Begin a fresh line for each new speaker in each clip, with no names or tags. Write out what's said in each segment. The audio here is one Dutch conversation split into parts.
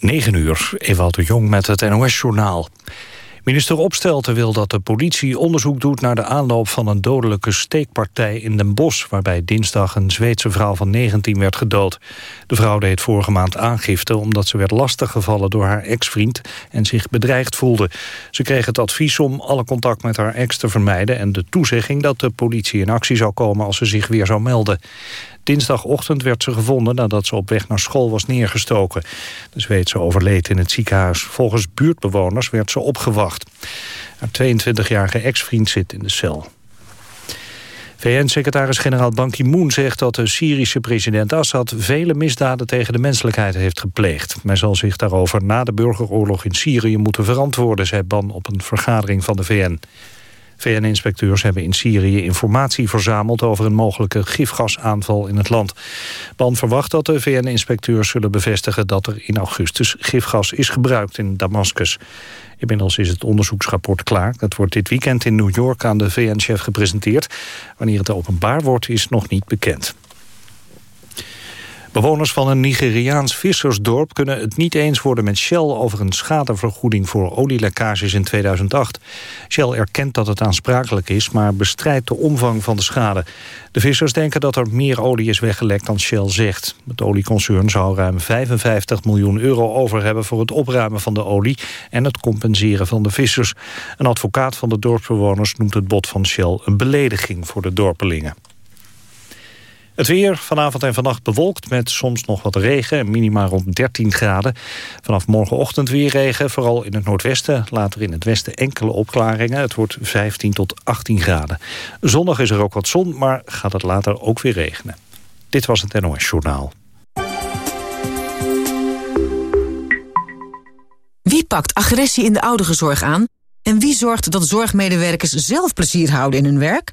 9 uur, Ewout de Jong met het NOS-journaal. Minister Opstelten wil dat de politie onderzoek doet naar de aanloop van een dodelijke steekpartij in Den Bosch, waarbij dinsdag een Zweedse vrouw van 19 werd gedood. De vrouw deed vorige maand aangifte omdat ze werd lastiggevallen door haar ex-vriend en zich bedreigd voelde. Ze kreeg het advies om alle contact met haar ex te vermijden en de toezegging dat de politie in actie zou komen als ze zich weer zou melden. Dinsdagochtend werd ze gevonden nadat ze op weg naar school was neergestoken. De Zweedse overleed in het ziekenhuis. Volgens buurtbewoners werd ze opgewacht. Haar 22-jarige ex-vriend zit in de cel. VN-secretaris-generaal Ban Ki-moon zegt dat de Syrische president Assad vele misdaden tegen de menselijkheid heeft gepleegd. Hij zal zich daarover na de burgeroorlog in Syrië moeten verantwoorden, zei Ban op een vergadering van de VN. VN-inspecteurs hebben in Syrië informatie verzameld... over een mogelijke gifgasaanval in het land. Ban verwacht dat de VN-inspecteurs zullen bevestigen... dat er in augustus gifgas is gebruikt in Damascus. Inmiddels is het onderzoeksrapport klaar. Het wordt dit weekend in New York aan de VN-chef gepresenteerd. Wanneer het openbaar wordt is nog niet bekend. Bewoners van een Nigeriaans vissersdorp kunnen het niet eens worden met Shell over een schadevergoeding voor olielekkages in 2008. Shell erkent dat het aansprakelijk is, maar bestrijdt de omvang van de schade. De vissers denken dat er meer olie is weggelekt dan Shell zegt. Het olieconcern zou ruim 55 miljoen euro over hebben voor het opruimen van de olie en het compenseren van de vissers. Een advocaat van de dorpsbewoners noemt het bod van Shell een belediging voor de dorpelingen. Het weer vanavond en vannacht bewolkt met soms nog wat regen. Minima rond 13 graden. Vanaf morgenochtend weer regen, vooral in het noordwesten. Later in het westen enkele opklaringen. Het wordt 15 tot 18 graden. Zondag is er ook wat zon, maar gaat het later ook weer regenen. Dit was het NOS Journaal.
Wie pakt agressie in de ouderenzorg aan? En wie zorgt dat zorgmedewerkers zelf plezier houden in hun werk?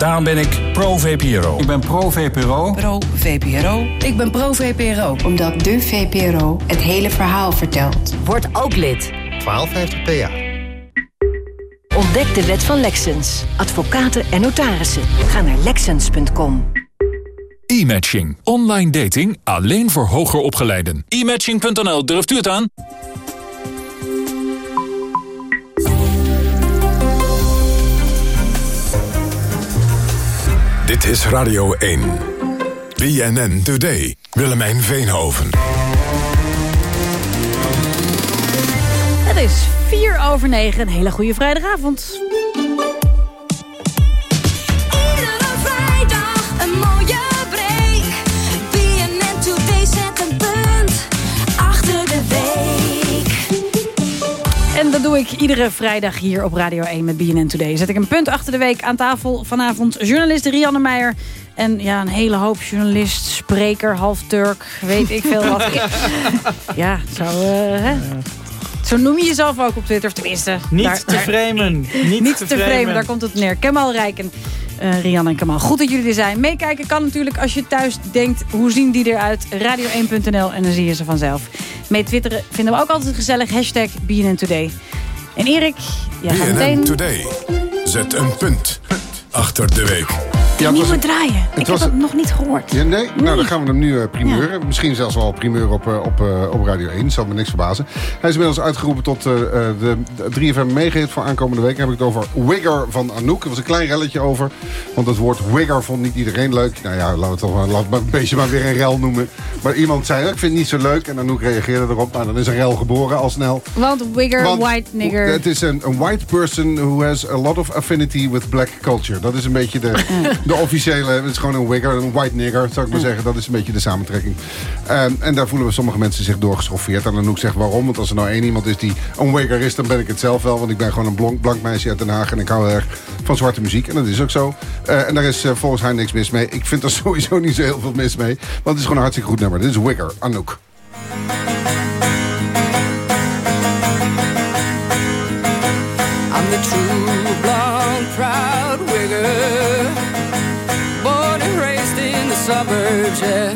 Daarom ben ik pro-VPRO.
Ik ben pro-VPRO.
Pro-VPRO. Ik ben pro-VPRO.
Omdat de VPRO het hele verhaal vertelt.
Word ook lid.
1250 PA.
Ontdek de wet van Lexens. Advocaten en notarissen. Ga naar Lexens.com.
E-matching. Online dating alleen voor hoger opgeleiden. E-matching.nl, durft u het aan?
Dit is Radio 1. BNN Today. Willemijn Veenhoven.
Het is 4 over 9. Een hele goede vrijdagavond.
Iedere vrijdag een
En dat doe ik iedere vrijdag hier op Radio 1 met BNN Today. Zet ik een punt achter de week aan tafel. Vanavond journalist Rianne Meijer. En ja, een hele hoop journalist, spreker, half Turk, weet ik veel wat. ja, zo, eh, hè? Zo noem je jezelf ook op Twitter. Of tenminste,
Niet
daar-
te framen. Niet,
Niet
te
te framen,
framen.
daar komt het neer. Kemal Rijken, eh Rianne en Kemal. Goed dat jullie er zijn. Meekijken kan natuurlijk als je thuis denkt... hoe zien die eruit? Radio1.nl en dan zie je ze vanzelf. Mee twitteren vinden we ook altijd gezellig. Hashtag BNN Today. En Erik, jij gaat
BNN
meteen...
Today. Zet een punt achter de week.
Was
nieuwe draaien. Ik heb
was
het nog niet gehoord.
Ja, nee? Nou, dan gaan we hem nu eh, primeuren. Misschien zelfs wel primeur op, eh, op, eh, op Radio 1. Zal me niks verbazen. Hij is inmiddels uitgeroepen tot eh, eh, de, de 3FM meegehit voor aankomende week. Dan heb ik het over Wigger van Anouk. Er was een klein relletje over. Want het woord Wigger vond niet iedereen leuk. Nou ja, laten we het toch maar, laat het maar een beetje maar weer een rel noemen. Maar iemand zei, ik vind het niet zo leuk. En Anouk reageerde erop. Nou, dan is een rel geboren al snel.
Want wigger,
Want
white nigger.
Het is een, een white person who has a lot of affinity with black culture. Dat is een beetje de, de officiële... Het is gewoon een wigger, een white nigger, zou ik maar zeggen. Dat is een beetje de samentrekking. En, en daar voelen we sommige mensen zich door geschoffeerd. En Anouk zegt waarom. Want als er nou één iemand is die een wigger is... dan ben ik het zelf wel. Want ik ben gewoon een blank, blank meisje uit Den Haag. En ik hou heel erg van zwarte muziek. En dat is ook zo. Eh, en daar is eh, volgens haar niks mis mee. Ik vind er sowieso niet zo heel veel mis mee. Want het is gewoon een hartstikke goed nummer. Dit is Wigger, Anouk.
Suburbs, yeah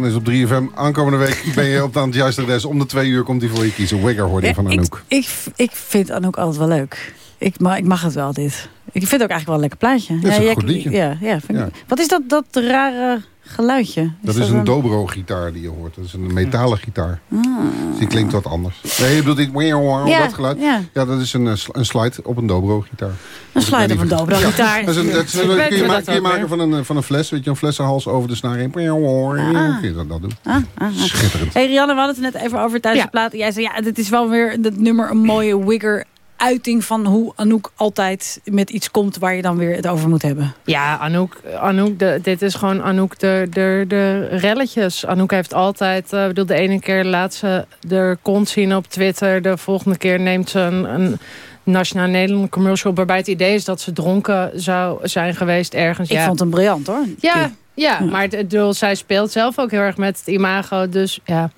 dan is op 3FM. Aankomende week ben je op het juiste adres. Om de twee uur komt hij voor je kiezen. Wigger hoorde je van Anouk.
Ik, ik vind Anouk altijd wel leuk. Ik mag, ik mag het wel, dit. Ik vind het ook eigenlijk wel een lekker plaatje.
Dat is een
jij-
goed liedje.
Ja, ja, vind ik-
Ja.
Wat is dat, dat rare geluidje?
Dat is een dobro-gitaar die je hoort. Dat is een metalen gitaar.
Ah.
Dus die klinkt wat anders. Nee, je bedoelt dit
Ja,
dat geluid?
ja.
Ja, dat is een, eh, een slide op een dobro-gitaar.
Een slide op een dobro-gitaar.
Ja, dat is een, dat is- kun je, ma- kun maken van een, eh, van een fles. Weet je, een flessenhals over de snaar heen. Kun je dat, dat doen.
Ah, ah, ah.
Schitterend.
Hey Rianne, we hadden het net even over tijdens de plaat. Jij zei, ja, dit is wel weer dat nummer een mooie wigger uiting van hoe Anouk altijd met iets komt... waar je dan weer het over moet hebben.
Ja, Anouk, Anouk de, dit is gewoon Anouk de, de, de relletjes. Anouk heeft altijd, uh, bedoel, de ene keer laat ze de kont zien op Twitter. De volgende keer neemt ze een, een Nationaal Nederland commercial... waarbij het idee is dat ze dronken zou zijn geweest ergens.
Ik
ja.
vond hem briljant hoor.
Ja, ja, maar het, het, bedoel, zij speelt zelf ook heel erg met het imago. Dus ja,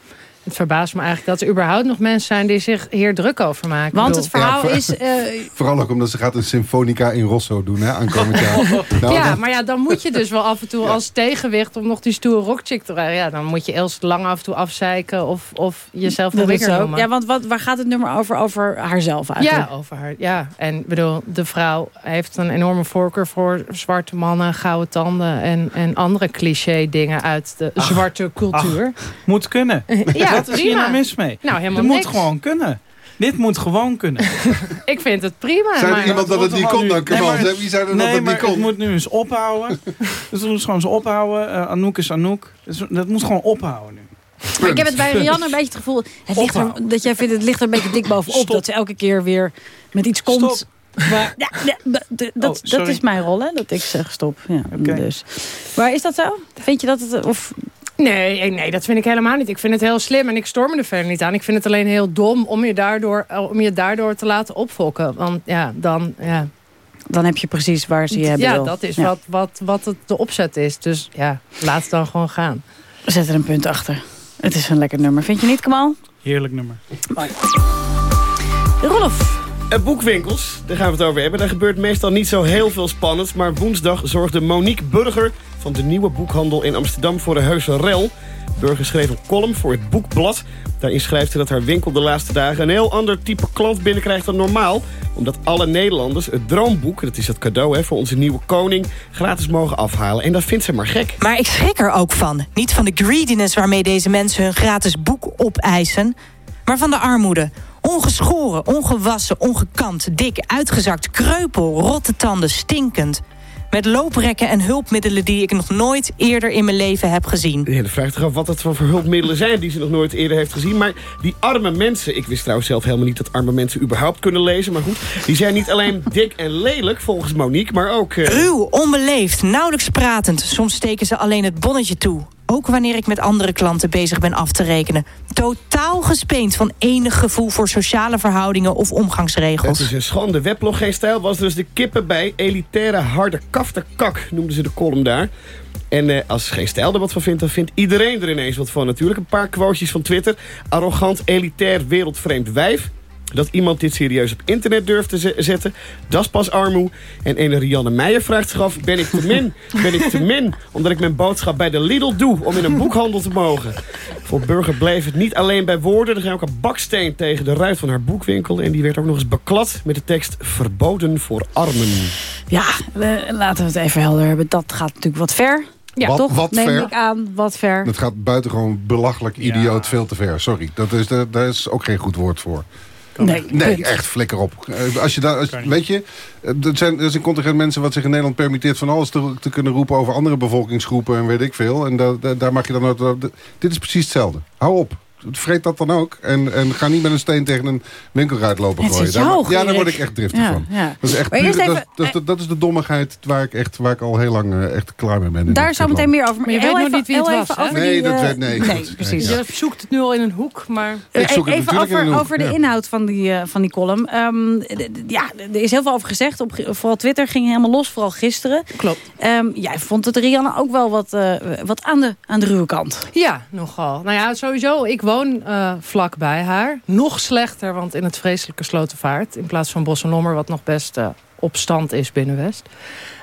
het verbaast me eigenlijk dat er überhaupt nog mensen zijn... die zich hier druk over maken.
Want het verhaal
Ja,
is... eh,
Vooral ook omdat ze gaat een symfonica in Rosso doen, hè, aankomend jaar. Nou,
ja, maar ja, dan moet je dus wel af en toe als tegenwicht... om nog die stoere rockchick te rijden. Ja, dan moet je Els lang af en toe afzeiken... of, of jezelf wigger
zo.
noemen.
Ja, want wat, waar gaat het nummer over? Over haarzelf eigenlijk?
Ja, over haar. Ja, en bedoel, de vrouw heeft een enorme voorkeur voor zwarte mannen, gouden tanden en, en andere cliché dingen uit de zwarte cultuur.
Moet kunnen.
Ja,
Wat is hier
prima.
nou mis mee?
Nou, helemaal
Het moet gewoon kunnen. Dit moet gewoon kunnen.
Ik vind het prima.
Zei er
maar-
iemand dat het niet kon dan, Kamal? Wie zei er dat
nee,
het niet kon?
het moet nu eens ophouden. dus het moet gewoon eens ophouden. Eh, Anouk is Anouk. Dus dat moet gewoon ophouden nu.
Maar ik heb het bij Rianne een beetje het gevoel... Het ligt er, dat jij vindt het ligt er een beetje dik bovenop.
Stop.
Dat ze elke keer weer met iets komt...
Stop.
Ja, d- dat, dat is mijn rol, hè? Dat ik zeg stop. Ja, dus. Maar is dat zo? Vind je dat het... Of,
Nee, nee, dat vind ik helemaal niet. Ik vind het heel slim en ik storm me er verder niet aan. Ik vind het alleen heel dom om je daardoor, eh, om je daardoor te laten opfokken. Want ja, dan... Ja.
dan heb je precies waar ze je hebben
Ja, dat is
Ja.
wat, wat, wat het de opzet is. Dus ja, laat het dan gewoon gaan.
Zet er een punt achter. Het is een lekker nummer. Vind je niet, Kamal?
Heerlijk nummer.
Rolf.
Eh, boekwinkels, daar gaan we het over hebben. Daar gebeurt meestal niet zo heel veel spannends. Maar woensdag zorgde Monique Burger van de nieuwe boekhandel in Amsterdam voor een heuse rel. Burger schreef een column voor het Boekblad. Daarin schrijft ze dat haar winkel de laatste dagen een heel ander type klant binnenkrijgt dan normaal. Omdat alle Nederlanders het droomboek, dat is het cadeau hè, voor onze nieuwe koning, gratis mogen afhalen. En dat vindt ze maar gek.
Maar ik schrik er ook van. Niet van de greediness waarmee deze mensen hun gratis boek opeisen... maar van de armoede. Ongeschoren, ongewassen, ongekamd, dik, uitgezakt, kreupel, rotte tanden, stinkend. Met looprekken en hulpmiddelen die ik nog nooit eerder in mijn leven heb gezien.
De hele vraag toch af wat dat voor hulpmiddelen zijn die ze nog nooit eerder heeft gezien. Maar die arme mensen, ik wist trouwens zelf helemaal niet dat arme mensen überhaupt kunnen lezen. Maar goed, die zijn niet alleen dik en lelijk volgens Monique, maar ook... eh,
Ruw, onbeleefd, nauwelijks pratend. Soms steken ze alleen het bonnetje toe. Ook wanneer ik met andere klanten bezig ben af te rekenen. Totaal gespeend van enig gevoel voor sociale verhoudingen of omgangsregels.
Het is een schande. Weblog Geen Stijl was dus de kippen bij. Elitaire harde kafterkak noemden ze de column daar. En eh, als Geen Stijl er wat van vindt, dan vindt iedereen er ineens wat van natuurlijk. Een paar quotejes van Twitter. Arrogant, elitair, wereldvreemd wijf. Dat iemand dit serieus op internet durft te ze- zetten, dat is pas armoe. En ene Rianne Meijer vraagt zich af, ben ik te min? Ben ik te min omdat ik mijn boodschap bij de Lidl doe om in een boekhandel te mogen? Voor Burger bleef het niet alleen bij woorden. Er ging ook een baksteen tegen de ruit van haar boekwinkel. En die werd ook nog eens beklad met de tekst verboden voor armen.
Ja, laten we het even helder hebben. Dat gaat natuurlijk wat ver. Ja,
Wat-
toch?
wat
Neem
ver?
ik aan, wat ver.
Dat gaat buitengewoen belachelijk, idioot, veel te ver. Sorry, dat is, daar daar is ook geen goed woord voor.
Nee,
Nee, echt, flikker op. Eh, Als je daar, als, weet je, eh, er, zijn, er is een contingent mensen wat zich in Nederland permitteert van alles te, te kunnen roepen over andere bevolkingsgroepen en weet ik veel. En da- da- daar mag je dan ook. Dit is precies hetzelfde. Hou op. Vreet dat dan ook. En, en ga niet met een steen tegen een winkelruit lopen
Het
gooien. Daar, ja, daar word ik echt driftig
Ja,
van.
ja.
Dat is echt puur-
eerst
dat,
even-
dat, dat, dat is de dommigheid waar ik, echt, waar ik al heel lang eh, echt klaar mee ben.
Daar zo meteen meer over.
Maar je weet nog niet wie het was,
over
Nee,
die,
dat
eh,
weet- nee,
nee
goed.
precies.
Je zoekt het nu al in een hoek, maar...
Ik zoek het
Even
natuurlijk in
over,
een hoek,
over de
ja.
inhoud van die, eh, van die column. Ehm, ja, er is heel veel over gezegd. Op, vooral Twitter ging helemaal los, vooral gisteren.
Klopt.
Ehm, jij vond het Rianne ook wel wat, eh, wat aan, de, aan de ruwe kant.
Ja, nogal. Nou ja, sowieso, ik woon vlak bij haar. Nog slechter, want in het vreselijke Slotenvaart... in plaats van Bos en Lommer, wat nog best eh, op stand is binnen West.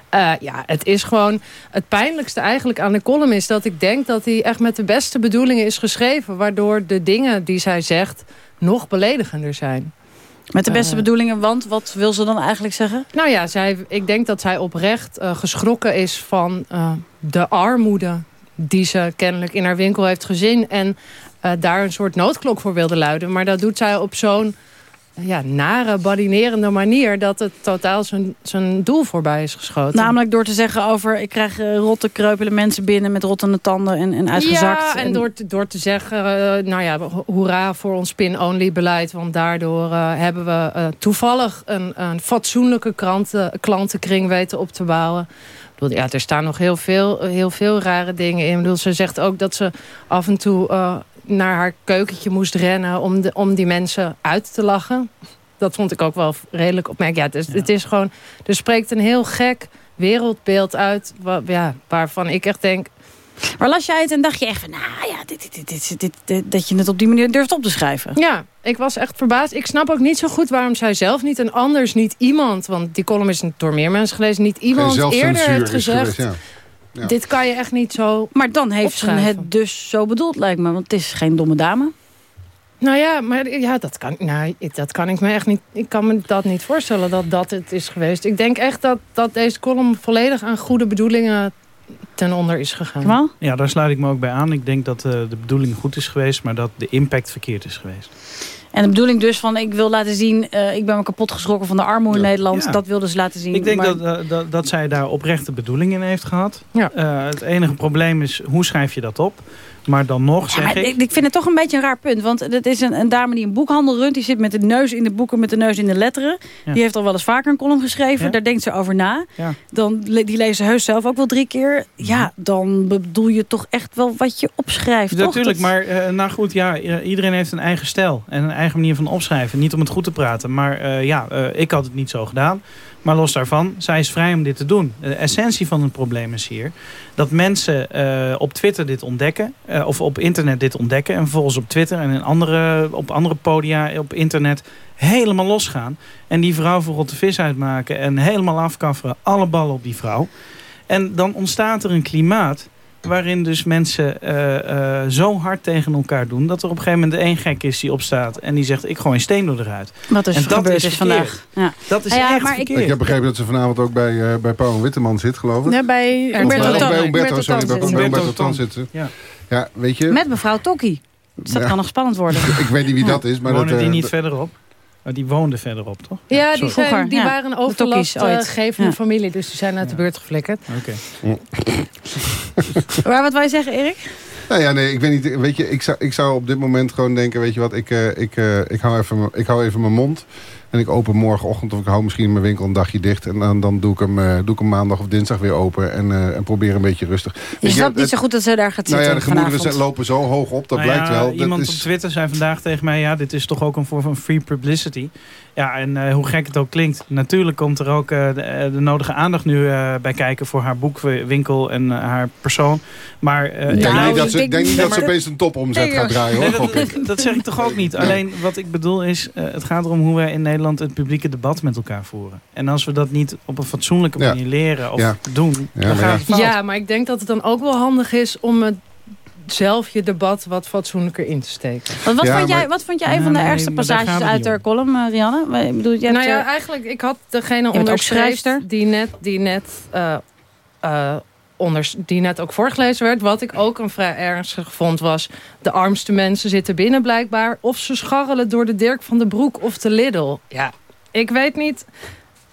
Eh, ja, het is gewoon... Het pijnlijkste eigenlijk aan de column is dat ik denk... dat hij echt met de beste bedoelingen is geschreven... waardoor de dingen die zij zegt nog beledigender zijn.
Met de beste
Eh.
bedoelingen, want wat wil ze dan eigenlijk zeggen?
Nou ja, zij, ik denk dat zij oprecht geschrokken is van de armoede die ze kennelijk in haar winkel heeft gezien. En eh, daar een soort noodklok voor wilde luiden. Maar dat doet zij op zo'n ja, nare, badinerende manier... dat het totaal zijn, zijn doel voorbij is geschoten.
Namelijk door te zeggen over... ik krijg eh, rotte, kreupele mensen binnen met rottende tanden en, en uitgezakt.
Ja, en door te, door te zeggen, eh, nou ja, ho- hoera voor ons pin-only beleid. Want daardoor hebben we toevallig een, een fatsoenlijke kranten, klantenkring weten op te bouwen. Ik bedoel, ja, er staan nog heel veel, heel veel rare dingen in. Ik bedoel, ze zegt ook dat ze af en toe naar haar keukentje moest rennen... Om, de, om die mensen uit te lachen. Dat vond ik ook wel redelijk opmerkelijk. Ja, het, is, het is gewoon, er spreekt een heel gek wereldbeeld uit... wa- ja, waarvan ik echt denk...
Maar las jij het en dacht je echt van... nou ja, dit, dit, dit, dit, dit- dit- dat je het op die manier durft op te schrijven?
Ja, ik was echt verbaasd. Ik snap ook niet zo goed waarom zij zelf niet en anders niet iemand... want die column is door meer mensen gelezen... niet iemand eerder heeft gezegd...
geweest, ja. Ja.
dit kan je echt niet zo
Maar dan heeft ze het dus zo bedoeld, lijkt me. Want het is geen domme dame.
Nou ja, maar ja, dat kan, nou, ik- dat kan ik me echt niet... Ik kan me dat niet voorstellen dat dat het is geweest. Ik denk echt dat, dat deze column volledig aan goede bedoelingen ten onder is gegaan.
Ja, daar sluit ik me ook bij aan. Ik denk dat eh, de bedoeling goed is geweest, maar dat de impact verkeerd is geweest.
En de bedoeling dus van, ik wil laten zien... eh, ik ben me kapot geschrokken van de armoede in Nederland.
Ja.
Dat wilde ze laten zien.
Ik denk
maar-
dat, eh, dat, dat zij daar oprechte bedoeling in heeft gehad.
Ja.
Eh, het enige probleem is, hoe schrijf je dat op? Maar dan nog zeg ik...
ik, vind het toch een beetje een raar punt. Want het is een, een dame die een boekhandel runt. Die zit met de neus in de boeken, met de neus in de letteren.
Ja.
Die heeft al wel eens vaker een column geschreven.
Ja.
Daar denkt ze over na. Dan, die lezen heus zelf ook wel drie keer. Ja, dan bedoel je toch echt wel wat je opschrijft, toch?
Natuurlijk,
Dat-
maar eh, nou goed, ja, iedereen heeft een eigen stijl en een eigen manier van opschrijven. Niet om het goed te praten, maar eh, ja, eh, ik had het niet zo gedaan. Maar los daarvan, zij is vrij om dit te doen. De essentie van het probleem is hier dat mensen eh, op Twitter dit ontdekken, eh, of op internet dit ontdekken, en vervolgens op Twitter en in andere, op andere podia op internet helemaal losgaan. En die vrouw voor rotte vis uitmaken en helemaal afkafferen, alle ballen op die vrouw. En dan ontstaat er een klimaat waarin dus mensen eh, eh, zo hard tegen elkaar doen... dat er op een gegeven moment één gek is die opstaat... en die zegt, ik gooi een steen door eruit.
Wat is
en dat
gebeurd
is verkeerd.
vandaag. Ja.
Dat is
Nou ja,
echt
maar ik-
heb begrepen dat ze vanavond ook bij, eh bij Paul Witteman zit, geloof ik.
Ja, bij Umberto Tan.
bij Umberto,
Umberto
sorry,
Tan
bij,
zit
bij
ze.
Umberto Tan zit ze.
Ja.
Ja, weet je,
Met mevrouw Tokkie. Dus dat
Ja.
kan nog spannend worden.
ik weet niet wie dat is, maar dat...
Wonen die
eh,
niet
dat-
verderop? Oh, die woonde verderop, toch?
Ja, die,
sorry.
zijn,
Vroeger,
die
ja.
waren overlast uh, gevende
Ja.
familie. Dus die zijn uit de beurt geflikkerd.
Oké.
maar wat wil je zeggen, Erik?
Nou ja, nee, ik weet niet. Weet je, ik zou, ik zou op dit moment gewoon denken, weet je wat, ik, eh, ik, eh, ik, hou even, mijn- ik hou even mijn mond. En ik open morgenochtend of ik hou misschien mijn winkel een dagje dicht. En dan, dan doe, ik hem, eh, doe ik hem maandag of dinsdag weer open. En, eh, en probeer een beetje rustig.
Je
Weet
snapt niet
het-
zo goed dat ze daar gaat
Nou
zitten
ja, de gemoederen
vanavond.
lopen zo hoog op, dat
Nou
blijkt
ja,
wel. Dat
Iemand
is,
op Twitter zei vandaag tegen mij... ja, dit is toch ook een vorm van free publicity. Ja, en eh, hoe gek het ook klinkt. Natuurlijk komt er ook eh, de, de nodige aandacht nu eh, bij kijken... voor haar boekwinkel en haar persoon. Maar eh,
ik denk
ik
denk niet dat ze opeens een topomzet gaat draaien, hoor.
Nee, dat, dat zeg ik toch ook niet. Alleen wat ik bedoel is, eh, het gaat erom hoe wij in Nederland het publieke debat met elkaar voeren. En als we dat niet op een fatsoenlijke
Ja.
manier leren of
Ja.
doen,
Ja,
dan
maar
gaat
ja.
het fout.
Ja, maar ik denk dat het dan ook wel handig is om het zelf je debat wat fatsoenlijker in te steken.
Want wat,
Ja,
vond jij,
maar-
wat vond jij een van de
nee,
ergste passages uit haar column, eh, Rianne? Ik bedoel, jij hebt,
nou ja,
eh,
eigenlijk, ik had degene
bent ook
onderschreven
schrijfster.
die net, die, net, eh, eh, onders, die net ook voorgelezen werd. Wat ik ook een vrij ernstig vond was... de armste mensen zitten binnen blijkbaar... of ze scharrelen door de Dirk van de Broek of de Lidl. Ja, ik weet niet...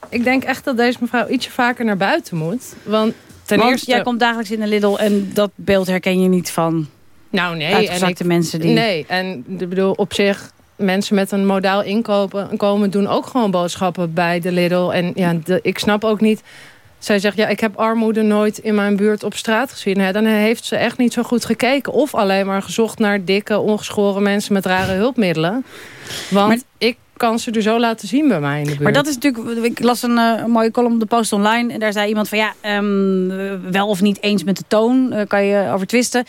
Ik denk echt dat deze mevrouw ietsje vaker naar buiten moet. Want ten
want
eerste...
jij komt dagelijks in de Lidl en dat beeld herken je niet van
nou nee, en
uitgezakte
ik,
mensen die...
Nee, en ik bedoel, op zich, mensen met een modaal inkopen, inkomen doen ook gewoon boodschappen bij de Lidl. En ja, de, ik snap ook niet. Zij zegt, ja, ik heb armoede nooit in mijn buurt op straat gezien. Hè, dan heeft ze echt niet zo goed gekeken. Of alleen maar gezocht naar dikke, ongeschoren mensen met rare hulpmiddelen. Want
Maar-
ik kan ze er zo laten zien bij mij in de buurt.
Maar dat is natuurlijk, ik las een, eh, mooie column op de Post Online. En daar zei iemand van ja, ehm, wel of niet eens met de toon, eh, kan je over twisten.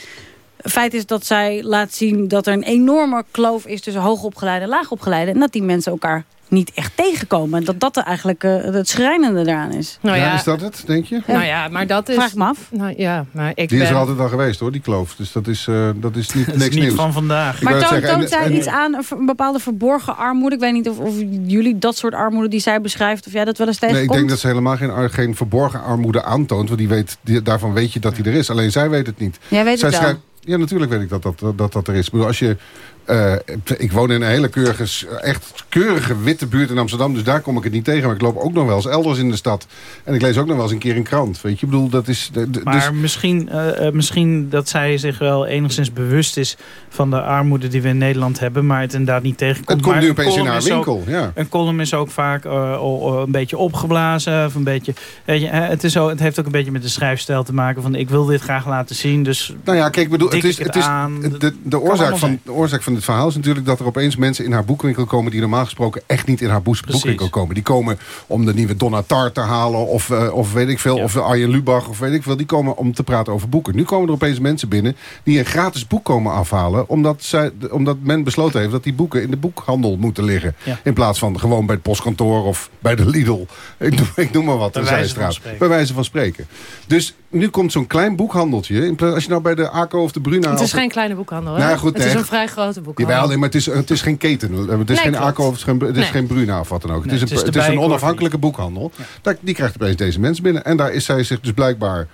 Feit is dat zij laat zien dat er een enorme kloof is tussen hoogopgeleide en laagopgeleide. En dat die mensen elkaar niet echt tegenkomen. En dat dat er eigenlijk eh, het schrijnende eraan is.
nou
ja,
ja,
is dat het, denk je?
nou ja, maar dat is...
Vraag me af.
Nou ja, maar ik
Die
ben...
is er altijd al geweest, hoor, die kloof. Dus dat is, eh, dat is niet
Dat is
niks
niet
nieuws.
van vandaag.
Ik
Maar toont,
zeggen,
toont
en-
zij
en-
iets aan, een bepaalde verborgen armoede? Ik weet niet of, of jullie dat soort armoede die zij beschrijft, of jij dat wel eens
Nee,
tegenkomt?
ik denk dat ze helemaal geen, geen verborgen armoede aantoont. Want die weet, die, daarvan weet je dat die er is. Alleen zij weet het niet.
Jij weet
zij
het wel.
Ja, natuurlijk weet ik dat dat, dat, dat er is. Bedoel, als je... eh, ik woon in een hele keurige, echt keurige witte buurt in Amsterdam. Dus daar kom ik het niet tegen. Maar ik loop ook nog wel eens elders in de stad. En ik lees ook nog wel eens een keer een krant. Weet je, ik bedoel, dat is... de- de-
Maar
dus,
misschien, eh, eh, misschien dat zij zich wel enigszens bewust is van de armoede die we in Nederland hebben. Maar het inderdaad niet tegenkomt.
Het komt
Maar
nu
een
opeens in haar
ook-
winkel, ja.
Een column is ook vaak een beetje opgeblazen. Of een beetje, weet je, het, is ook, het heeft ook een beetje met de schrijfstijl te maken. Van ik wil dit graag laten zien. Dus
Nou ja, kijk, ik bedoel, het is, het is,
aan.
de, de, oorzaak van, de oorzaak van dit verhaal is natuurlijk dat er opeens mensen in haar boekwinkel komen die normaal gesproken echt niet in haar boek- boekwinkel komen. Die komen om de nieuwe Donna Tartt te halen of, eh, of weet ik veel, of Arjen Lubach of weet ik veel. Die komen om te praten over boeken. Nu komen er opeens mensen binnen die een gratis boek komen afhalen omdat, zij, omdat men besloten heeft dat die boeken in de boekhandel moeten liggen.
Ja.
In plaats van gewoon bij het postkantoor of bij de Lidl. Ik noem, ik noem maar wat,
Bij van
zijstraat.
spreken.
Bij wijze van spreken. Dus nu komt zo'n klein boekhandeltje. In plaats- Als je nou bij de ACO of de Bruna...
Het
of
is
de-
geen kleine boekhandel, hè?
Nou ja, goed,
het is een vrij grote.
Jawel, nee, maar het is, het is geen keten. Het is
Nee,
geen. ACO het is geen, het is
Nee.
geen Bruna of wat dan ook.
Nee,
het is
het
een,
is
het is een onafhankelijke boekhandel. Daar, die krijgt opeens deze mensen binnen. En daar is zij zich dus blijkbaar...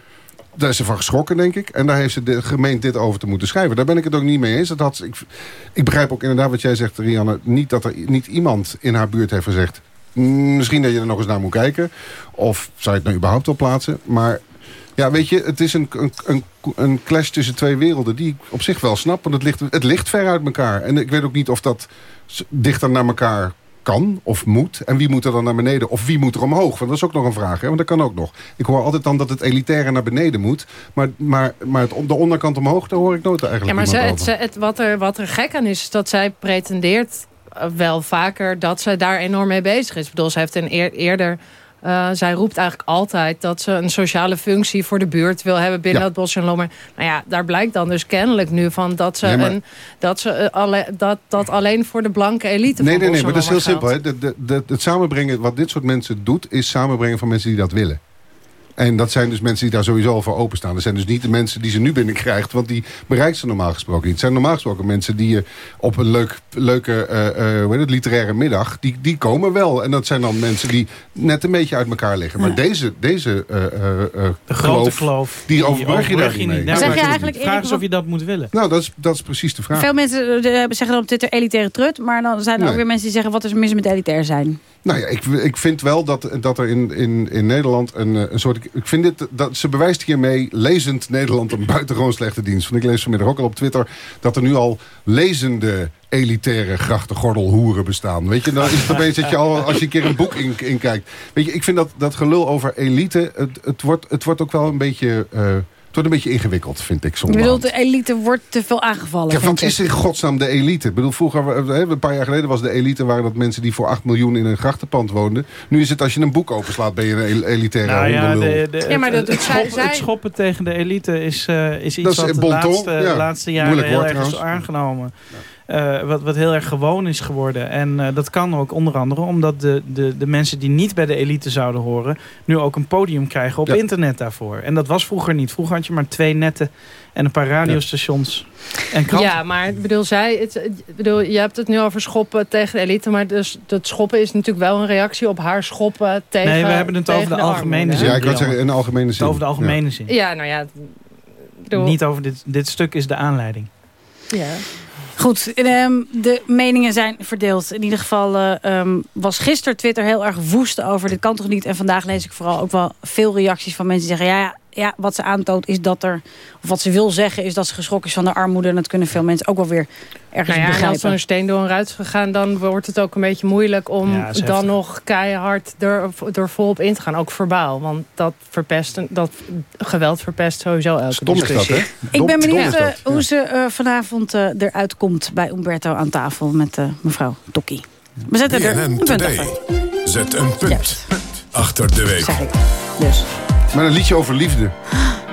Daar is ze van geschrokken, denk ik. En daar heeft ze de gemeente dit over te moeten schrijven. Daar ben ik het ook niet mee eens. Dat had, ik, ik begrijp ook inderdaad wat jij zegt, Rianne. Niet dat er niet iemand in haar buurt heeft gezegd... "Mm, misschien dat je er nog eens naar moet kijken. Of zou je het nou überhaupt wel plaatsen. Maar ja, weet je, het is een, een, een, een clash tussen twee werelden... die ik op zich wel snap, want het ligt, het ligt ver uit elkaar. En ik weet ook niet of dat dichter naar elkaar kan of moet. En wie moet er dan naar beneden? Of wie moet er omhoog? Want dat is ook nog een vraag, hè? want dat kan ook nog. Ik hoor altijd dan dat het elitaire naar beneden moet. Maar, maar, maar het, de onderkant omhoog, daar hoor ik nooit
Ja,
eigenlijk
maar ze,
iemand
het, wat, er, wat er gek aan is, is dat zij pretendeert eh, wel vaker dat ze daar enorm mee bezig is. Ik bedoel, ze heeft een eer- eerder... eh, zij roept eigenlijk altijd dat ze een sociale functie voor de buurt wil hebben binnen
Ja.
het Bos en Lommer. Nou ja, daar blijkt dan dus kennelijk nu van dat ze,
Nee, maar-
een, dat, ze alle, dat, dat alleen voor de blanke elite
Nee,
van
nee, nee,
en
maar dat is heel simpel. Hè. De, de, de, het samenbrengen, wat dit soort mensen doet... is samenbrengen van mensen die dat willen. En dat zijn dus mensen die daar sowieso al voor openstaan. Dat zijn dus niet de mensen die ze nu binnenkrijgt... want die bereikt ze normaal gesproken niet. Het zijn normaal gesproken mensen die je op een leuk, leuke eh, eh, hoe heet het, literaire middag... Die, die komen wel. En dat zijn dan mensen die net een beetje uit elkaar liggen. Maar deze, deze eh, eh, eh,
De grote kloof.
die overbrug je daar niet mee.
Nou,
Zeg je eigenlijk,
de vraag is of je dat moet willen.
Nou, dat is, dat is precies de vraag.
Veel mensen zeggen dan op Twitter elitaire trut. Maar dan zijn er ook weer mensen die zeggen... wat is er mis met elitair zijn?
Nou ja, ik, ik vind wel dat, dat er in, in, in Nederland een, een soort... Ik vind dit, dat ze bewijst hiermee lezend Nederland een buitengewoon slechte dienst. Want ik lees vanmiddag ook al op Twitter dat er nu al lezende elitaire grachtengordelhoeren bestaan. Weet je, dan is het opeens dat je al, als je een keer een boek in, in kijkt. Weet je, ik vind dat, dat gelul over elite, het, het, wordt, het wordt ook wel een beetje... eh, wordt een beetje ingewikkeld, vind ik
Je
soms.
bedoelt, de elite wordt te veel aangevallen.
Ja, wat is in godsnaam de elite? Ik bedoel, vroeger, eh, een paar jaar geleden was de elite... waren dat mensen die voor 8 miljoen in een grachtenpand woonden. Nu is het als je een boek openslaat, ben je een el- elitaire
Nou ja,
hondenlul.
de, de,
Ja, maar
het,
dat-
het,
zij-
schoppen,
zij-
het schoppen tegen de elite is, eh, is iets
Dat is
wat de laatste,
ja.
laatste jaren heel erg is aangenomen. Eh, wat, wat heel erg gewoon is geworden. En eh, dat kan ook onder andere omdat de, de, de mensen die niet bij de elite zouden horen... nu ook een podium krijgen op
Ja.
internet daarvoor. En dat was vroeger niet. Vroeger had je maar twee netten en een paar radiostations en kranten.
Ja, maar ik bedoel, zij, het, bedoel, je hebt het nu over schoppen tegen de elite. Maar dus, dat schoppen is natuurlijk wel een reactie op haar schoppen tegen
nee, we hebben het over de, algemene
armoede.
zin.
Ja, ik kan
Rianne.
zeggen in de algemene zin.
Het over de algemene
Ja.
zin.
Ja, nou ja. bedoel,
Niet over dit, dit stuk is de aanleiding.
Ja.
Goed, ehm, de meningen zijn verdeeld. In ieder geval eh, ehm, was gisteren Twitter heel erg woest over dit kan toch niet. En vandaag lees ik vooral ook wel veel reacties van mensen die zeggen... ja, ja, ja wat ze aantoont is dat er... of wat ze wil zeggen is dat ze geschrokken is van de armoede. En dat kunnen veel mensen ook wel weer ergens
Nou ja, en als
begrijpen.
er een steen door een ruit is gegaan... dan wordt het ook een beetje moeilijk om
Ja,
dan
heftig.
nog keihard er, er volop in te gaan. Ook verbaal. Want dat, verpest, dat geweld verpest sowieso elke
Stom is dat,
discussie.
hè?
Ik
Dom-
ben benieuwd eh,
ja.
hoe ze eh, vanavond eh, eruit komt bij Umberto aan tafel met mevrouw Tokkie. We zetten er een punt
Today.
achter.
Zet een punt achter de week.
Zeg ik. Dus.
Met een liedje over liefde.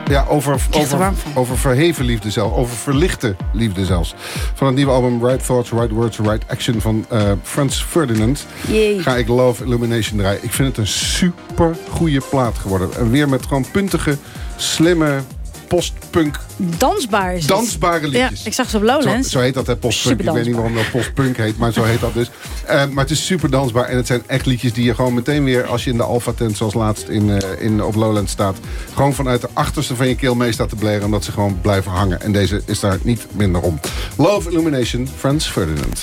Ja, over,
er
over, over verheven liefde zelf. Over verlichte liefde zelfs. Van het nieuwe album Right Thoughts, Right Words, Right Action van eh, Frans Ferdinand.
Jee.
Ga ik Love Illumination draaien. Ik vind het een super goede plaat geworden. En weer met gewoon puntige, slimme,
postpunk
Dansbaar is het.
Dansbare liedjes.
Ja, ik zag ze op Lowlands.
zo heet dat, hè, postpunk. Ik weet niet waarom dat postpunk heet, maar zo heet dat dus. Eh, maar het is super dansbaar en het zijn echt liedjes die je gewoon meteen weer... als je in de Alpha tent zoals laatst in, eh, in, op Lowlands staat... gewoon vanuit de achterste van je keel mee staat te bleren... omdat ze gewoon blijven hangen. En deze is daar niet minder om. Love Illumination, Franz Ferdinand.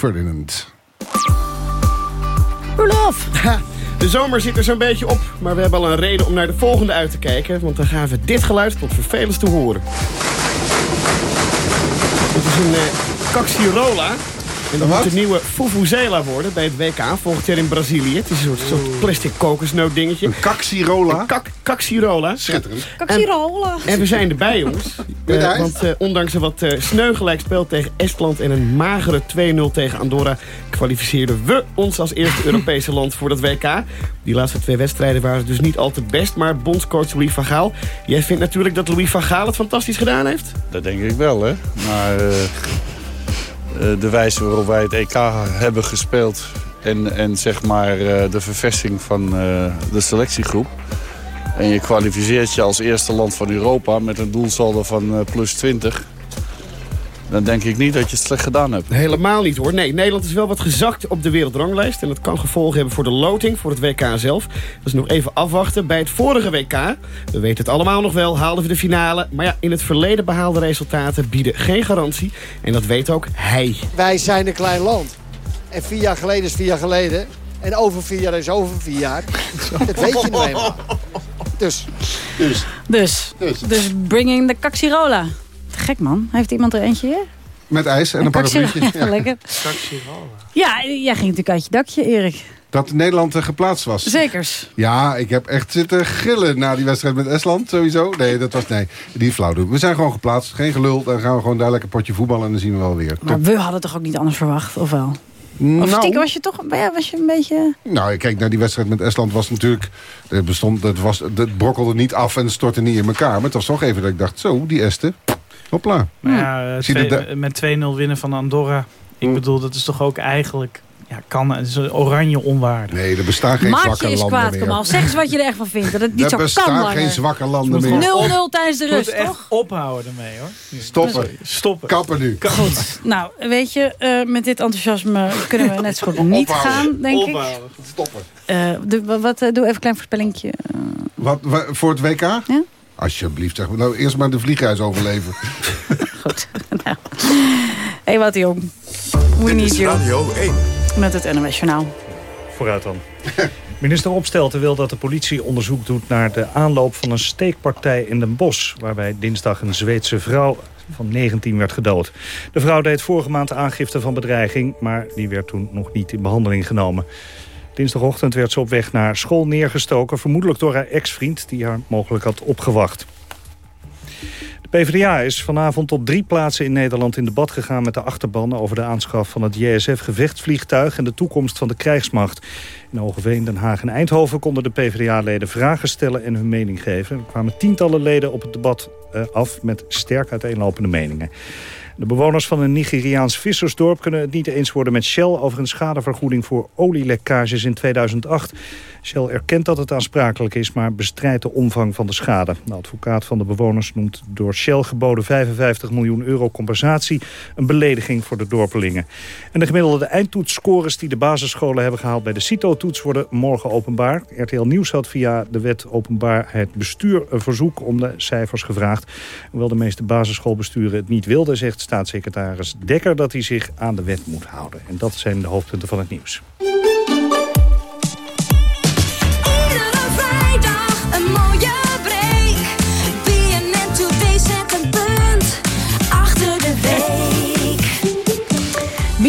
Ferdinand.
De zomer zit er zo'n beetje op, maar we hebben al een reden om naar de volgende uit te kijken. Want dan gaan we dit geluid tot vervelens te horen. Dit is een uh, Caxirola. En dat moet de nieuwe Fufuzela worden bij het WK volgend jaar in Brazilië. Het is een soort, soort plastic kokosnoot dingetje. Een
Caxirola?
Een kak, Caxirola.
Schitterend.
Caxirola.
En we zijn erbij, jongens. Eh, want eh, ondanks een wat uh, sneu gelijkspel tegen Estland... en een magere 2-0 tegen Andorra... kwalificeerden we ons als eerste Europese land voor dat WK. Die laatste twee wedstrijden waren dus niet al te best... maar bondscoach Louis van Gaal... jij vindt natuurlijk dat Louis van Gaal het fantastisch gedaan heeft?
Dat denk ik wel, hè. Maar eh, eh, de wijze waarop wij het EK hebben gespeeld... en, en zeg maar eh, de verversing van eh, de selectiegroep... en je kwalificeert je als eerste land van Europa met een doelsaldo van eh, plus 20... dan denk ik niet dat je het slecht gedaan hebt.
Helemaal niet hoor. Nee, Nederland is wel wat gezakt op de wereldranglijst. En dat kan gevolgen hebben voor de loting, voor het WK zelf. Dat is nog even afwachten. Bij het vorige WK, we weten het allemaal nog wel, haalden we de finale. Maar ja, in het verleden behaalde resultaten bieden geen garantie. En dat weet ook hij.
Wij zijn een klein land. En vier jaar geleden is vier jaar geleden. En over vier jaar is over vier jaar. Dat weet je nou eenmaal. Dus.
Dus.
Dus, dus, bringing de Caxirola. Gek man. Heeft iemand er eentje hier?
Met ijs en een parapluutje. Ja.
Lekker. Ja, jij ging natuurlijk uit je dakje, Erik.
Dat Nederland eh, geplaatst was.
Zekers.
Ja, ik heb echt zitten gillen na die wedstrijd met Estland, sowieso. Nee, dat was nee, die flauw doen. We zijn gewoon geplaatst, geen gelul. Dan gaan we gewoon daar lekker potje voetballen en dan zien we wel weer.
Maar we hadden toch ook niet anders verwacht, of wel? Of
Nou.
stiekem was je toch ja, was je een beetje...
Nou, kijk, naar die wedstrijd met Estland was natuurlijk... Het, bestond, het, was, het brokkelde niet af en stortte niet in elkaar. Maar het was toch even dat ik dacht, zo, die Esten. Hopla.
Maar ja, eh, twee-
de-
met 2-0 winnen van Andorra. Ik bedoel, dat is toch ook eigenlijk... Ja, kan, het is een oranje onwaarde.
Nee, er bestaan geen
Maatje
zwakke
is
landen
kwaad,
meer.
Kamal. Zeg eens wat je er echt van vindt. Dat het niet
er
zo
bestaan
kan langer.
geen zwakke landen meer.
0-0 tijdens de rust,
echt
toch?
ophouden ermee, hoor.
Stoppen.
Stoppen.
Kappen nu.
Goed. Nou, weet je, eh, met dit enthousiasme kunnen we net zo goed niet
Ophouden.
gaan, denk ik.
Ophouden. Stoppen.
Eh, de- wa- wat, eh, doe even een klein voorspellingje.
Wat, wa- voor het WK?
Ja?
Alsjeblieft, zeg. Nou, eerst maar de vliegreis overleven.
Hé, wat jong. We need you.
Radio 1.
Met het NOS Journaal.
Vooruit dan. Minister Opstelten wil dat de politie onderzoek doet naar de aanloop van een steekpartij in Den Bosch... waarbij dinsdag een Zweedse vrouw van 19 werd gedood. De vrouw deed vorige maand aangifte van bedreiging... maar die werd toen nog niet in behandeling genomen. Dinsdagochtend werd ze op weg naar school neergestoken... vermoedelijk door haar ex-vriend die haar mogelijk had opgewacht. De PvdA is vanavond op drie plaatsen in Nederland in debat gegaan met de achterban over de aanschaf van het JSF-gevechtsvliegtuig en de toekomst van de krijgsmacht. In Hogeveen, Den Haag en Eindhoven konden de PvdA-leden vragen stellen en hun mening geven. Er kwamen tientallen leden op het debat eh, af met sterk uiteenlopende meningen. De bewoners van een Nigeriaans vissersdorp kunnen het niet eens worden met Shell over een schadevergoeding voor olielekkages in 2008. Shell erkent dat het aansprakelijk is, maar bestrijdt de omvang van de schade. De advocaat van de bewoners noemt door Shell geboden 55 miljoen euro compensatie een belediging voor de dorpelingen. En de gemiddelde eindtoetsscores die de basisscholen hebben gehaald bij de CITO-toets worden morgen openbaar. RTL Nieuws had via de wet openbaarheid bestuur een verzoek om de cijfers gevraagd. Hoewel de meeste basisschoolbesturen het niet wilden, zegt staatssecretaris Dekker dat hij zich aan de wet moet houden. En dat zijn de hoofdpunten van het nieuws.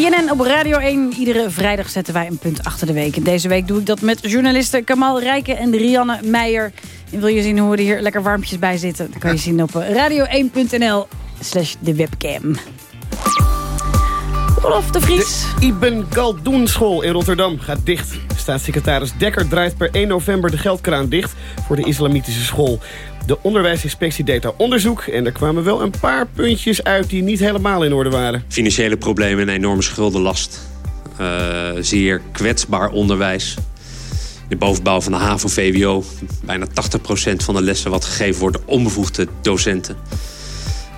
BNN
op Radio 1. Iedere vrijdag zetten wij een punt achter de week. En deze week doe ik dat met journalisten Kamal Rijken en Rianne Meijer. En wil je zien hoe we er hier lekker warmpjes bij zitten? Dan kan je zien op eh, radio1.nl slash de webcam. Rolf de Vries.
De Ibn Galdoen school in Rotterdam gaat dicht. Staatssecretaris Dekker draait per 1 november de geldkraan dicht voor de islamitische school. De onderwijsinspectie deed daar onderzoek en er kwamen wel een paar puntjes uit die niet helemaal in orde waren.
Financiële problemen en enorme schuldenlast. Eh, zeer kwetsbaar onderwijs. De bovenbouw van de HAVO-VWO. Bijna 80% van de lessen wat gegeven wordt door onbevoegde docenten.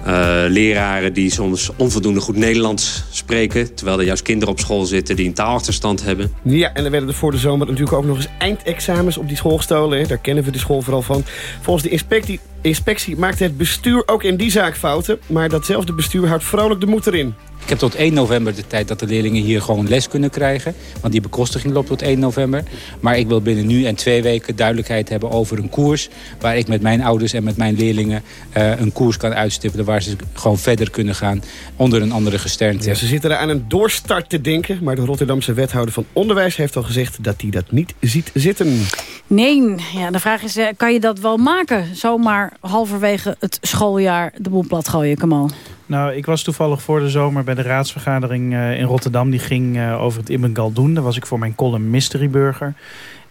Eh, leraren die soms onvoldoende goed Nederlands spreken... terwijl er juist kinderen op school zitten die een taalachterstand hebben.
Ja, en er werden er voor de zomer natuurlijk ook nog eens eindexamens op die school gestolen. Daar kennen we de school vooral van. Volgens de inspectie, inspectie maakte het bestuur ook in die zaak fouten. Maar datzelfde bestuur houdt vrolijk de moed erin.
Ik heb tot 1 november de tijd dat de leerlingen hier gewoon les kunnen krijgen. Want die bekostiging loopt tot 1 november. Maar ik wil binnen nu en twee weken duidelijkheid hebben over een koers... waar ik met mijn ouders en met mijn leerlingen eh, een koers kan uitstippelen... waar ze gewoon verder kunnen gaan onder een andere gesternte.
Ja, ze zitten er aan een doorstart te denken. Maar de Rotterdamse wethouder van Onderwijs heeft al gezegd dat hij dat niet ziet zitten.
Nee, ja, de vraag is, eh, kan je dat wel maken? Zomaar halverwege het schooljaar de boel plat gooien, Kamal.
Nou, ik was toevallig voor de zomer bij de raadsvergadering eh, in Rotterdam. Die ging eh, over het Ibn Galdoen. Daar was ik voor mijn column Mystery Burger.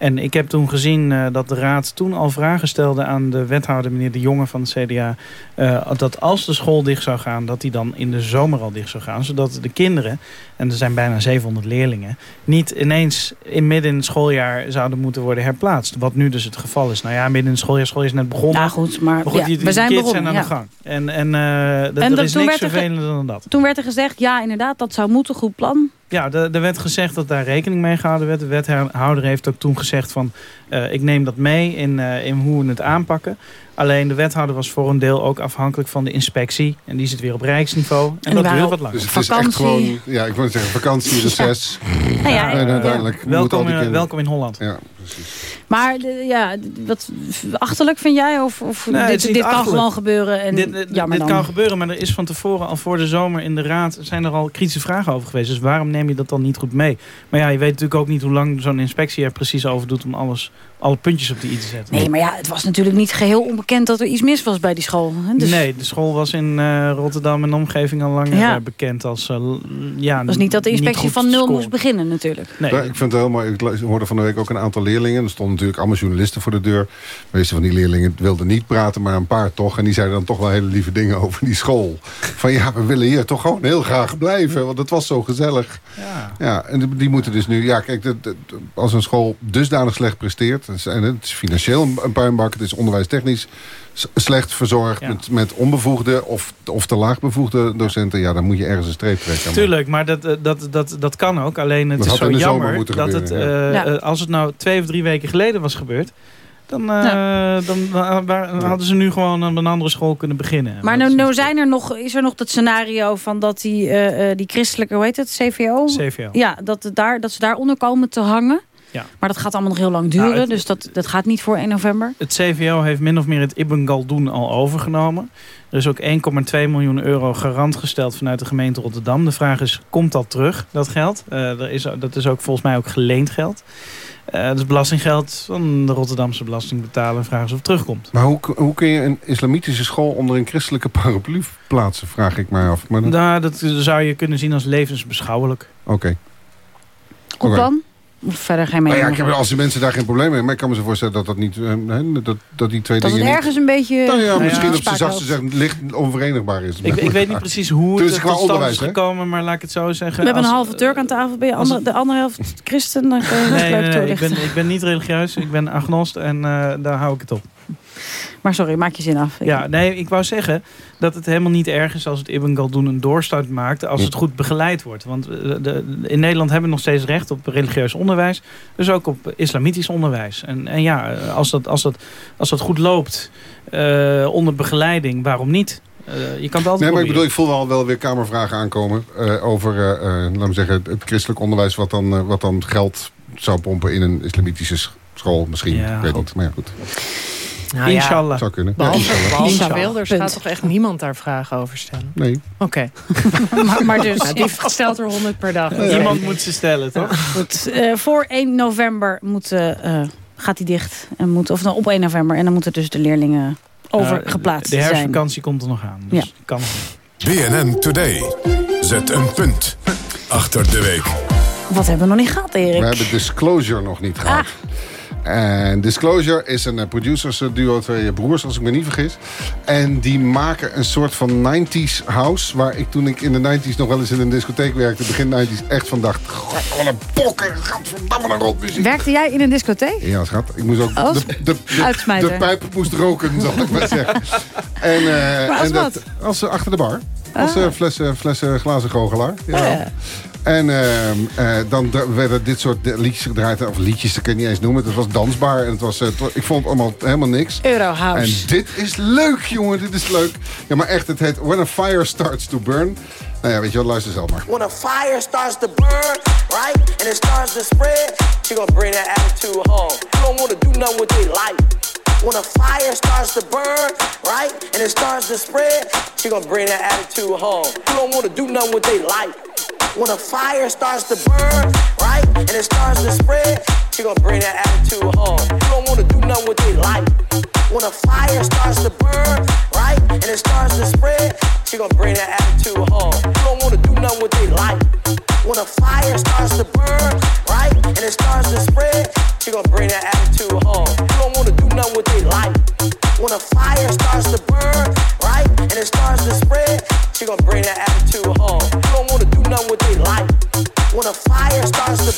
En ik heb toen gezien eh, dat de raad toen al vragen stelde aan de wethouder, meneer De Jonge van het CDA, eh, dat als de school dicht zou gaan, dat die dan in de zomer al dicht zou gaan. Zodat de kinderen, en er zijn bijna 700 leerlingen, niet ineens in midden in het schooljaar zouden moeten worden herplaatst. Wat nu dus het geval is. Nou ja, midden in het schooljaar, school is net begonnen.
Nou goed, maar,
goed,
ja,
die, die
we zijn
kids
begonnen.
zijn aan
ja.
de gang. En, en,
En
er
dat-
is niks
er
vervelender dan dat.
Toen werd er gezegd, ja inderdaad, dat zou moeten, goed plan.
Ja, er er werd gezegd dat daar rekening mee gehouden werd. De wethouder heeft ook toen gezegd van... eh, ik neem dat mee in, eh, in hoe we het aanpakken. Alleen de wethouder was voor een deel ook afhankelijk van de inspectie. En die zit weer op rijksniveau. En, dat duurt wat langer.
Dus het is echt gewoon, ja, ik wil zeggen, vakantie, reces.
Nou ja,
en
ja.
uiteindelijk
Welkom,
moeten al die
in-
kinderen-
welkom in Holland.
Ja, precies.
Maar de- ja, wat achterlijk vind jij? Of, of
Nee,
dit, dit kan
achterlijk.
gewoon gebeuren? En
dit dit,
jammer
dit
dan.
kan gebeuren, maar er is van tevoren al voor de zomer in de raad... zijn er al kritische vragen over geweest. Dus waarom neem je dat dan niet goed mee? Maar ja, je weet natuurlijk ook niet hoe lang zo'n inspectie er precies over doet... om alles, alle puntjes op de i te zetten.
Nee, maar ja, het was natuurlijk niet geheel onbekend dat er iets mis was bij die school. hè? Dus
Nee, de school was in eh, Rotterdam en de omgeving al langer
Ja.
eh, bekend als... eh, ja,
het was niet dat de inspectie van nul
scoren.
moest beginnen natuurlijk.
Nee.
Ja, ik vind het heel mooi. Ik hoorde van de week ook een aantal leerlingen. Er stonden natuurlijk allemaal journalisten voor de deur. De meeste van die leerlingen wilden niet praten, maar een paar toch. En die zeiden dan toch wel hele lieve dingen over die school. Van ja, we willen hier toch gewoon heel graag blijven. Want het was zo gezellig.
Ja.
Ja, en die- moeten dus nu... Ja, kijk, als een school dusdanig slecht presteert... en het is financieel een- puinbak, het is onderwijstechnisch slecht verzorgd...
Ja.
Met, met onbevoegde of, of te laag bevoegde docenten... ja, dan moet je ergens een streep trekken.
Tuurlijk, maar dat, eh, dat, dat, dat kan ook. Alleen het
Dat
is zo
in de zomer
jammer
moeten
dat het,
gebeuren,
eh,
ja.
eh, als het nou twee of drie weken geleden was gebeurd... dan, eh, dan, dan- waar- dan hadden ze nu gewoon aan een andere school kunnen beginnen.
Maar nou, nou zijn er nog, is er nog dat scenario van dat die, eh, eh, die christelijke, hoe heet het, CVO?
CVO.
Ja, dat, het daar, dat ze daar onder komen te hangen.
Ja.
Maar dat gaat allemaal nog heel lang duren,
Nou, het-
dus dat, dat gaat niet voor 1 november.
Het CVO heeft min of meer het Ibn Galdoen al overgenomen. Er is ook 1,2 miljoen euro garant gesteld vanuit de gemeente Rotterdam. De vraag is, komt dat terug, dat geld? Eh, er is, dat is ook volgens mij ook geleend geld. Eh dat is belastinggeld van de Rotterdamse belastingbetaler. Vraag is of het terugkomt.
Maar hoe, hoe kun je een islamitische school onder een christelijke paraplu plaatsen, vraag ik mij af. Maar dan-
Nou, dat zou je kunnen zien als levensbeschouwelijk.
Oké.
Goed
Oké.
plan? Verder geen
Nou
mening
ja, ik heb, als die mensen daar geen probleem mee hebben... maar ik kan me zo voorstellen dat dat niet... eh, hè, dat, dat die twee
Dat het
dingen niet...
ergens een beetje...
Nou ja, misschien op zijn zachtste zeggen licht onverenigbaar is.
Ik, ik weet niet precies hoe
Dus
het tot stand
onderwijs,
is gekomen, maar laat ik het zo zeggen.
We hebben een halve Turk aan tafel. Ben je
als
andere, de andere helft christen? Dan kun je dat
Nee,
leuk
nee, nee, ik, ben, ik ben niet religieus, ik ben agnost en eh, daar hou ik het op.
Maar sorry, maak je zin af.
Ja, nee, ik wou zeggen dat het helemaal niet erg is als het Ibn Galdoen een doorstart maakt als het goed begeleid wordt. Want eh, de, in Nederland hebben we nog steeds recht op religieus onderwijs, dus ook op islamitisch onderwijs. En, en ja, als dat, als, dat, als dat goed loopt eh, onder begeleiding, waarom niet? Eh, je kan het altijd
Nee, maar ik bedoel, ik voel wel, wel weer kamervragen aankomen... eh, over, laten we zeggen, het christelijk onderwijs... Wat dan, wat dan geld zou pompen in een islamitische sch- school misschien.
Ja,
ik weet
goed.
niet, maar ja, goed.
Nou ja,
Inshallah.
Zou kunnen. Ja,
Behalve,
inshallah.
behalve
Inshallah.
Wilders
Punt.
gaat toch echt niemand daar vragen over stellen?
Nee.
Oké.
maar, maar dus,
die stelt er honderd per dag.
Iemand moet ze stellen, toch?
goed, eh, voor 1 november moet, eh, gaat hij dicht. En moet, of dan op 1 november. En dan moeten dus de leerlingen over
Eh,
geplaatst
De
zijn.
herfstvakantie komt er nog aan. Dus
Ja.
kan.
BNN Today. Zet een punt achter de week.
Wat hebben we nog niet gehad, Erik?
We hebben Disclosure nog niet gehad. En Disclosure is een eh, producers duo, twee broers als ik me niet vergis. En die maken een soort van 90s house. Waar ik toen ik in de 90s nog wel eens in een discotheek werkte, begin 90s, echt van dacht. God, wat een pokken, gadverdamme een rotmuziek.
Werkte jij in een discotheek?
Ja, schat. Ik moest ook
Als
de, de, de,
uitsmijter.
de pijp moest roken, zal ik maar zeggen. En, eh,
Maar als
en dat, als eh, achter de bar. Als
Ah.
flessen, flessen glazen goochelaar. Ja.
Ja.
En ehm, eh, dan werden dit soort liedjes gedraaid. Of liedjes, dat kan je niet eens noemen. Het was dansbaar. En het was, eh, wa- ik vond het allemaal helemaal niks.
Eurohouse.
En dit is leuk, jongen. Dit is leuk. Ja, maar echt, het heet When a Fire Starts to Burn. Nou ja, weet je wat, luister zelf maar.
When a fire starts to burn, right, and it starts to spread, she gonna bring that attitude home. You don't wanna do nothing with their life. When a fire starts to burn, right, and it starts to spread, she gonna bring that attitude home. You don't wanna do nothing with their life. When a fire starts to burn, right, and it starts to spread, she gonna bring that attitude home. You don't wanna do nothing with their life. When a fire starts to burn, right, and it starts to spread, she gonna bring that attitude home. You don't wanna do nothing with their life. When a fire starts to burn, right, and it starts to spread, she gonna bring that attitude home. You don't wanna do nothing with their life. When a fire starts to burn, right, and it starts to spread, she gonna bring that attitude home. You don't wanna do nothing with their life. When a fire starts to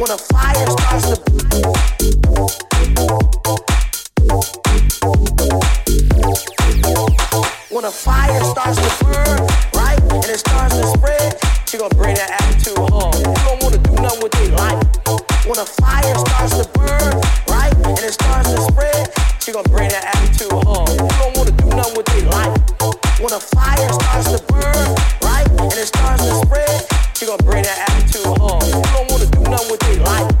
when a fire starts to when a fire starts to burn, right, it starts to spread, she gonna bring that attitude home. You don't wanna do nothing with their life. When a fire starts to burn, right, and it starts to spread, she gonna bring that attitude home. You don't wanna do nothing with their life. When a fire starts to burn, right, and it starts to spread, she gonna bring that attitude home. You don't wanna do nothing with their life.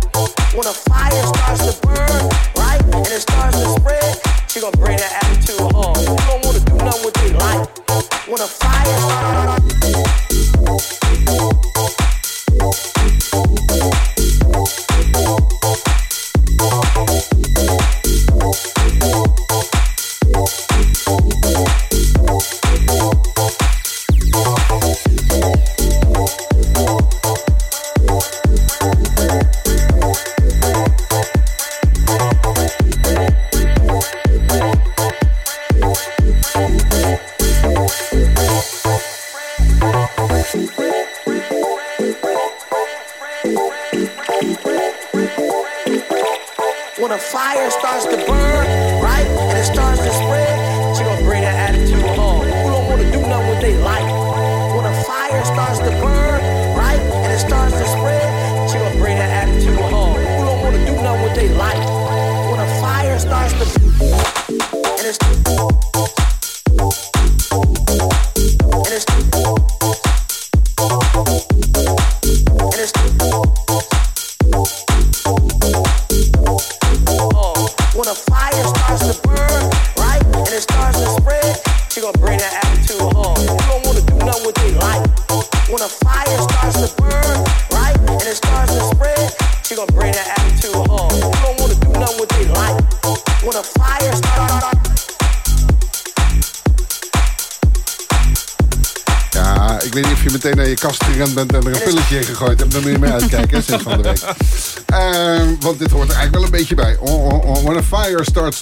When a fire starts to burn, right, and it starts to spread, she gonna bring that attitude home. You don't wanna do nothing with their life. When a fire When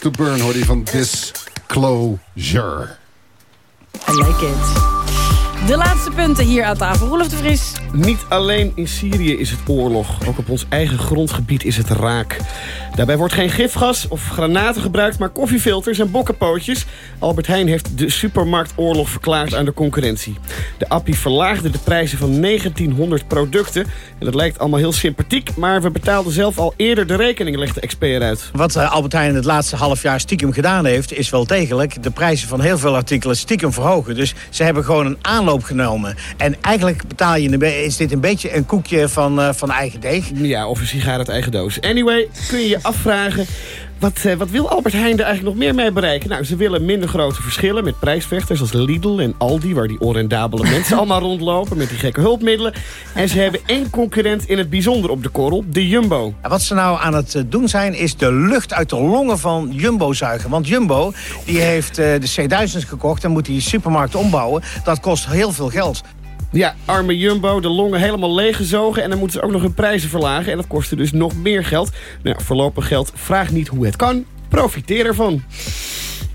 to burn,
hoor je van Disclosure.
I like it. De laatste punten hier aan tafel. Roelof de Vries.
Niet alleen in Syrië is het oorlog. Ook op ons eigen grondgebied is het raak. Daarbij wordt geen gifgas of granaten gebruikt... maar koffiefilters en bokkenpootjes. Albert Heijn heeft de supermarktoorlog verklaard aan de concurrentie. De appie verlaagde de prijzen van 1900 producten. En dat lijkt allemaal heel sympathiek... maar we betaalden zelf al eerder de rekening, legt de expert uit.
Wat eh, Albert Heijn het laatste half jaar stiekem gedaan heeft... is wel degelijk de prijzen van heel veel artikelen stiekem verhogen. Dus ze hebben gewoon een aanloop genomen. En eigenlijk betaal je een is dit een beetje een koekje van, eh, van eigen deeg.
Ja, of een sigaar uit eigen doos. Anyway, kun je je afvragen... Wat, eh, wat wil Albert Heijn er eigenlijk nog meer mee bereiken? Nou, ze willen minder grote verschillen met prijsvechters als Lidl en Aldi... waar die onrendabele mensen allemaal rondlopen met die gekke hulpmiddelen. En ze hebben één concurrent in het bijzonder op de korrel, de Jumbo.
En Wat ze nou aan het eh, doen zijn, is de lucht uit de longen van Jumbo zuigen. Want Jumbo die heeft eh, de C1000 gekocht en moet die supermarkt ombouwen. Dat kost heel veel geld.
Ja, arme Jumbo, de longen helemaal leeggezogen... en dan moeten ze ook nog hun prijzen verlagen. En dat kostte dus nog meer geld. Nou, voorlopig geld, vraag niet hoe het kan. Profiteer ervan.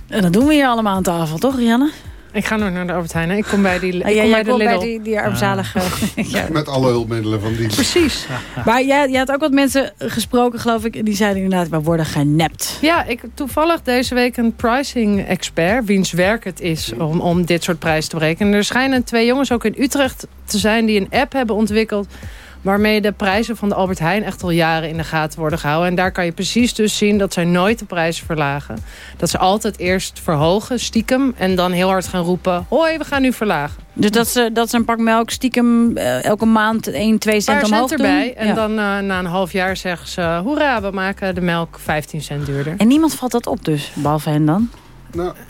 En dat doen we hier allemaal aan tafel, toch Rianne?
Ik ga nog naar de Albert Heijn. hè. Ik kom bij die, ik
Ah, ja,
kom
jij
bij de
komt bij
Lidl.
die, die armzalige... ja.
Met alle hulpmiddelen van die.
Precies.
Maar jij, jij had ook wat mensen gesproken, geloof ik... en die zeiden inderdaad, we worden genept.
Ja, ik toevallig deze week een pricing expert, wiens werk het is om, om dit soort prijzen te berekenen. Er schijnen twee jongens ook in Utrecht te zijn die een app hebben ontwikkeld waarmee de prijzen van de Albert Heijn echt al jaren in de gaten worden gehouden. En daar kan je precies dus zien dat zij nooit de prijzen verlagen. Dat ze altijd eerst verhogen, stiekem, en dan heel hard gaan roepen... hoi, we gaan nu verlagen.
Dus dat ze, dat ze een pak melk stiekem eh, elke maand 1, 2
Een
cent
paar
omhoog
cent erbij.
doen?
En
Ja.
dan eh, na een half jaar zeggen ze... hoera, we maken de melk 15 cent duurder.
En niemand valt dat op dus, behalve hen dan?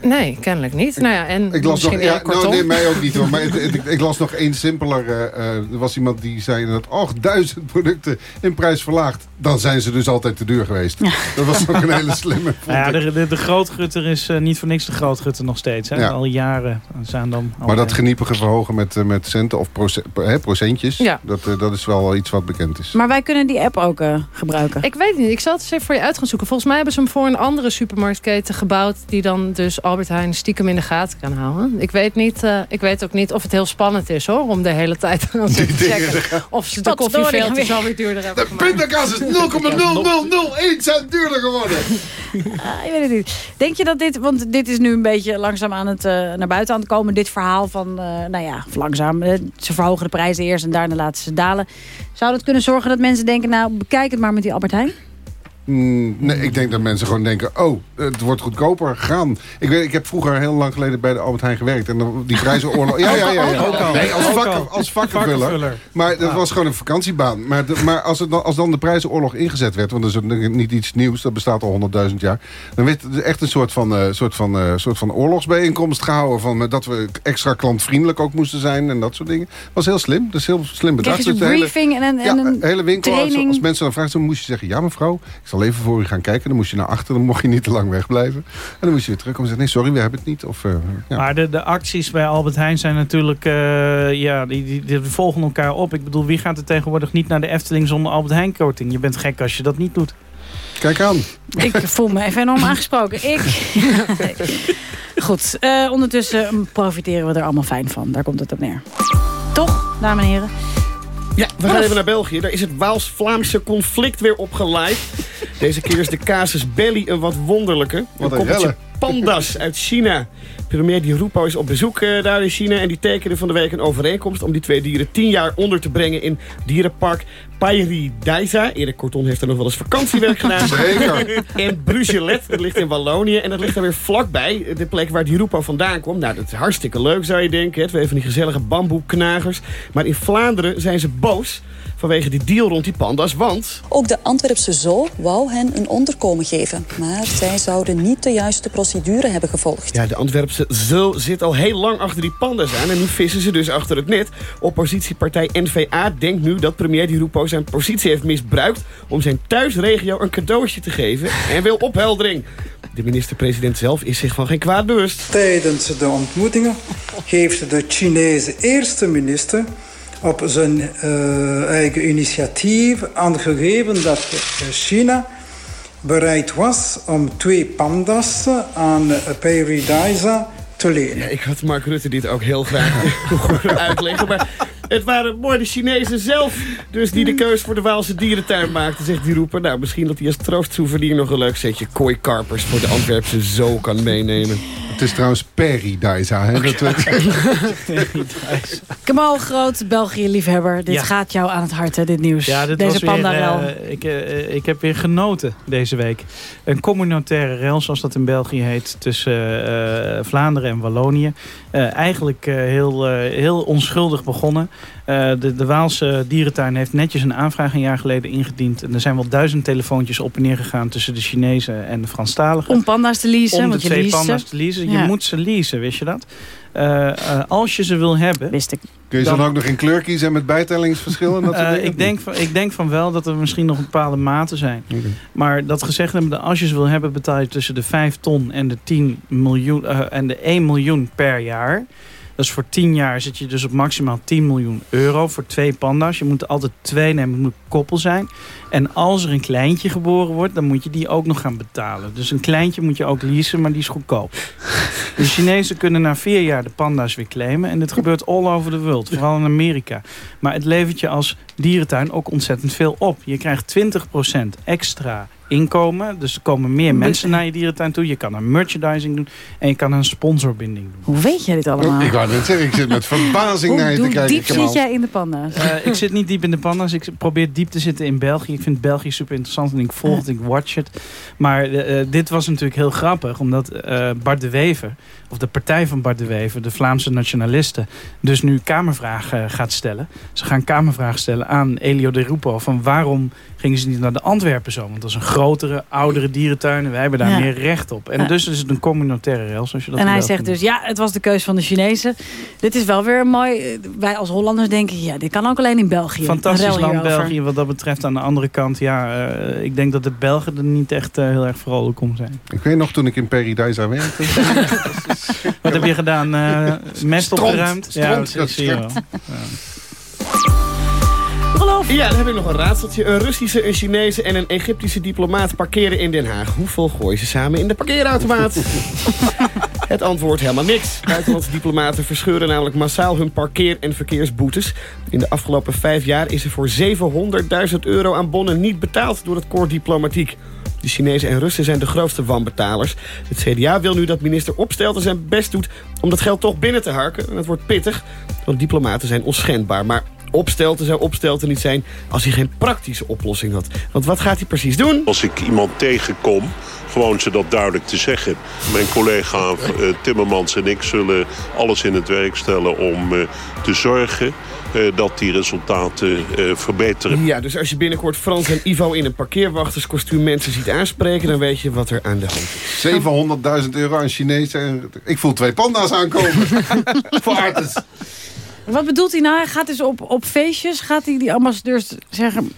Nee, kennelijk niet. nou ja, en
Ik las nog,
misschien
ja, nou, nee, mij ook niet hoor. Maar het- het- ik, ik las nog één simpeler. eh, eh, er was iemand die zei dat oh, duizend producten in prijs verlaagd. Dan zijn ze dus altijd te duur geweest. Dat was nog een hele slimme.
Nou ja, de, de, de grootgutter is eh, niet voor niks de grootgutter nog steeds. Hè?
Ja.
Al jaren zijn dan... al-
Maar dat geniepige verhogen met, met centen of proce- hè, procentjes,
Ja.
dat, dat is wel iets wat bekend is.
Maar wij kunnen die app ook gebruiken.
Ik weet het niet. Ik zal het eens even voor je uit gaan zoeken. Volgens mij hebben ze hem voor een andere supermarktketen gebouwd... die dan dus Albert Heijn stiekem in de gaten kan houden. Ik weet, niet, eh, ik weet ook niet of het heel spannend is hoor... om de hele tijd aan te checken of ze de koffie veel te
weer.
zo weer duurder hebben gemaakt.
Pindakaas is 0,0001 cent duurder geworden.
Ah, ik weet het niet. Denk je dat dit, want dit is nu een beetje langzaam aan het, eh, naar buiten aan het komen. Dit verhaal van, eh, nou ja, langzaam. ze verhogen de prijzen eerst en daarna laten ze dalen. Zou dat kunnen zorgen dat mensen denken, nou bekijk het maar met die Albert Heijn?
Mm, nee, ik denk dat mensen gewoon denken... oh, het wordt goedkoper, gaan. Ik, weet, ik heb vroeger heel lang geleden bij de Albert Heijn gewerkt. En dan, die prijzenoorlog... Ja, ja, ja. ja.
Ook al.
Nee, als, vak,
al.
als vakkenvuller. Maar dat was gewoon een vakantiebaan. Maar, de- maar als, het dan, als dan de prijzenoorlog ingezet werd... want dat is niet iets nieuws, dat bestaat al honderdduizend jaar... dan werd er echt een soort van, eh, soort van, eh, soort van oorlogsbijeenkomst gehouden... Van, eh, dat we extra klantvriendelijk ook moesten zijn en dat soort dingen. was heel slim, dat is heel slim bedacht. Dus
een
de hele-
briefing en een, en een
hele winkel. Als mensen dan vragen, dan moest je zeggen... ja mevrouw, ik zal even voor u gaan kijken. Dan moest je naar achter, dan mocht je niet te lang wegblijven. En dan moest je weer terugkomen en zeggen... nee, sorry, we hebben het niet. Of, eh, ja.
Maar de, de acties bij Albert Heijn zijn natuurlijk... eh, ja, die, die, die volgen elkaar op. Ik bedoel, wie gaat er tegenwoordig niet naar de Efteling zonder Albert Heijn korting? Je bent gek als je dat niet doet.
Kijk aan.
Ik voel me even enorm aangesproken. Ik... Goed, eh, ondertussen profiteren we er allemaal fijn van. Daar komt het op neer. Toch, dames en heren?
Ja, we gaan even naar België. Daar is het Waals-Vlaamse conflict weer opgeleid. Deze keer is de casus belli een wat wonderlijke.
Wat een
koppeltje pandas uit China. Premier Di Rupo is op bezoek eh, daar in China... en die tekende van de week een overeenkomst... om die twee dieren tien jaar onder te brengen in dierenpark Pairi-Daisa. Erik Korton heeft er nog wel eens vakantiewerk gedaan.
Zeker.
In Brugelet, dat ligt in Wallonië. En dat ligt daar weer vlakbij, de plek waar Di Rupo vandaan komt. Nou, dat is hartstikke leuk, zou je denken. Twee van die gezellige bamboeknagers. Maar in Vlaanderen zijn ze boos vanwege die deal rond die pandas. Want
Ook de Antwerpse zoo wou hen een onderkomen geven. Maar zij zouden niet de juiste procedure hebben gevolgd.
Ja, de Antwerpse Zul zit al heel lang achter die pandas aan. En nu vissen ze dus achter het net. Oppositiepartij NVA denkt nu dat premier Di Rupo zijn positie heeft misbruikt... om zijn thuisregio een cadeautje te geven en wil opheldering. De minister-president zelf is zich van geen kwaad bewust.
Tijdens de ontmoetingen heeft de Chinese eerste minister op zijn eh, eigen initiatief aangegeven dat China bereid was om twee pandas aan Paradise te lenen.
Ik had Mark Rutte dit ook heel graag uitleggen. Maar het waren mooi de Chinezen zelf dus die de keus voor de Waalse dierentuin maakten, zegt die roeper. Nou, misschien dat hij als troostsouvenir nog een leuk setje kooikarpers voor de Antwerpse zoo kan meenemen.
Het is trouwens Paradise, hè? Dat,
Kamal Groot, België-liefhebber. Dit
Ja.
gaat jou aan het hart, hè, dit nieuws.
Ja, dit
Deze
weer,
panda
eh, ik, eh, ik heb weer genoten deze week. Een communautaire rel, zoals dat in België heet, tussen eh, Vlaanderen en Wallonië. Eh, eigenlijk eh, heel, heel onschuldig begonnen. Eh, de, de Waalse dierentuin heeft netjes een aanvraag een jaar geleden ingediend. En er zijn wel duizend telefoontjes op en neer gegaan tussen de Chinezen en de Franstaligen.
Om panda's te leasen,
Om de
want je
twee panda's te leasen. Je moet ze leasen, wist je dat? Eh, eh, als je ze wil hebben...
Wist ik.
Kun je ze dan ook nog in kleur kiezen en met bijtellingsverschil? En dat soort
Eh, ik, denk van, ik denk van wel dat er misschien nog bepaalde maten zijn. Maar dat gezegd hebben, als je ze wil hebben... betaal je tussen de 5 ton en de, 10 miljoen, eh, en de 1 miljoen per jaar. Dus voor 10 jaar zit je dus op maximaal 10 miljoen euro voor twee panda's. Je moet er altijd twee nemen, het moet koppel zijn. En als er een kleintje geboren wordt, dan moet je die ook nog gaan betalen. Dus een kleintje moet je ook leasen, maar die is goedkoop. De Chinezen kunnen na vier jaar de panda's weer claimen. En dit gebeurt all over the world, vooral in Amerika. Maar het levert je als dierentuin ook ontzettend veel op. Je krijgt 20% extra inkomen. Dus er komen meer mensen naar je dierentuin toe. Je kan een merchandising doen en je kan een sponsorbinding doen.
Hoe weet jij dit allemaal?
Ik wou net zeggen, ik zit met verbazing
Hoe
naar je te
hoe
kijken.
diep
Kamal.
zit jij in de panda's?
Eh, ik zit niet diep in de panda's. Ik probeer diep te zitten in België. Ik vind België super interessant en ik volg het, ik watch het. Maar eh, eh, dit was natuurlijk heel grappig. Omdat eh, Bart de Wever, of de partij van Bart de Wever... de Vlaamse nationalisten, dus nu kamervragen gaat stellen. Ze gaan kamervragen stellen aan Elio de Rupo... van waarom gingen ze niet naar de Antwerpen zo? Want dat is een grotere, oudere dierentuinen. Wij hebben daar
Ja.
meer recht op. En
Ja.
dus is het een communautaire rail, zoals je dat
En hij zegt dus, ja, het was de keus van de Chinezen. Dit is wel weer mooi. eh, Wij als Hollanders denken, ja, dit kan ook alleen in België.
Fantastisch land. België wat dat betreft. Aan de andere kant, ja, eh, ik denk dat de Belgen er niet echt eh, heel erg vrolijk om zijn.
Ik weet nog toen ik in Paradise werkte.
Wat heb je gedaan? Eh mest opgeruimd?
Stront,
ja, ik zie je
Ja, dan heb ik nog een raadseltje. Een Russische, een Chinese en een Egyptische diplomaat parkeren in Den Haag. Hoeveel gooien ze samen in de parkeerautomaat? Het antwoord helemaal niks. Buitenlandse diplomaten verscheuren namelijk massaal hun parkeer- en verkeersboetes. In de afgelopen vijf jaar is er voor 700.000 euro aan bonnen niet betaald door het koor diplomatiek. De Chinezen en Russen zijn de grootste wanbetalers. Het CDA wil nu dat minister Opstelten zijn best doet om dat geld toch binnen te harken. En dat wordt pittig, want diplomaten zijn onschendbaar. Maar Opstelten zou Opstelten niet zijn als hij geen praktische oplossing had. Want wat gaat hij precies doen?
Als ik iemand tegenkom, gewoon ze dat duidelijk te zeggen. Mijn collega eh, Timmermans en ik zullen alles in het werk stellen om eh, te zorgen eh, dat die resultaten eh, verbeteren.
Ja, dus als je binnenkort Frans en Ivo in een parkeerwachterskostuum mensen ziet aanspreken... dan weet je wat er aan de hand is.
700.000 euro aan Chinezen. en- Ik voel twee panda's aankomen. Voor Artes.
Wat bedoelt hij nou? Hij gaat dus op, op feestjes, gaat hij die ambassadeurs zeggen...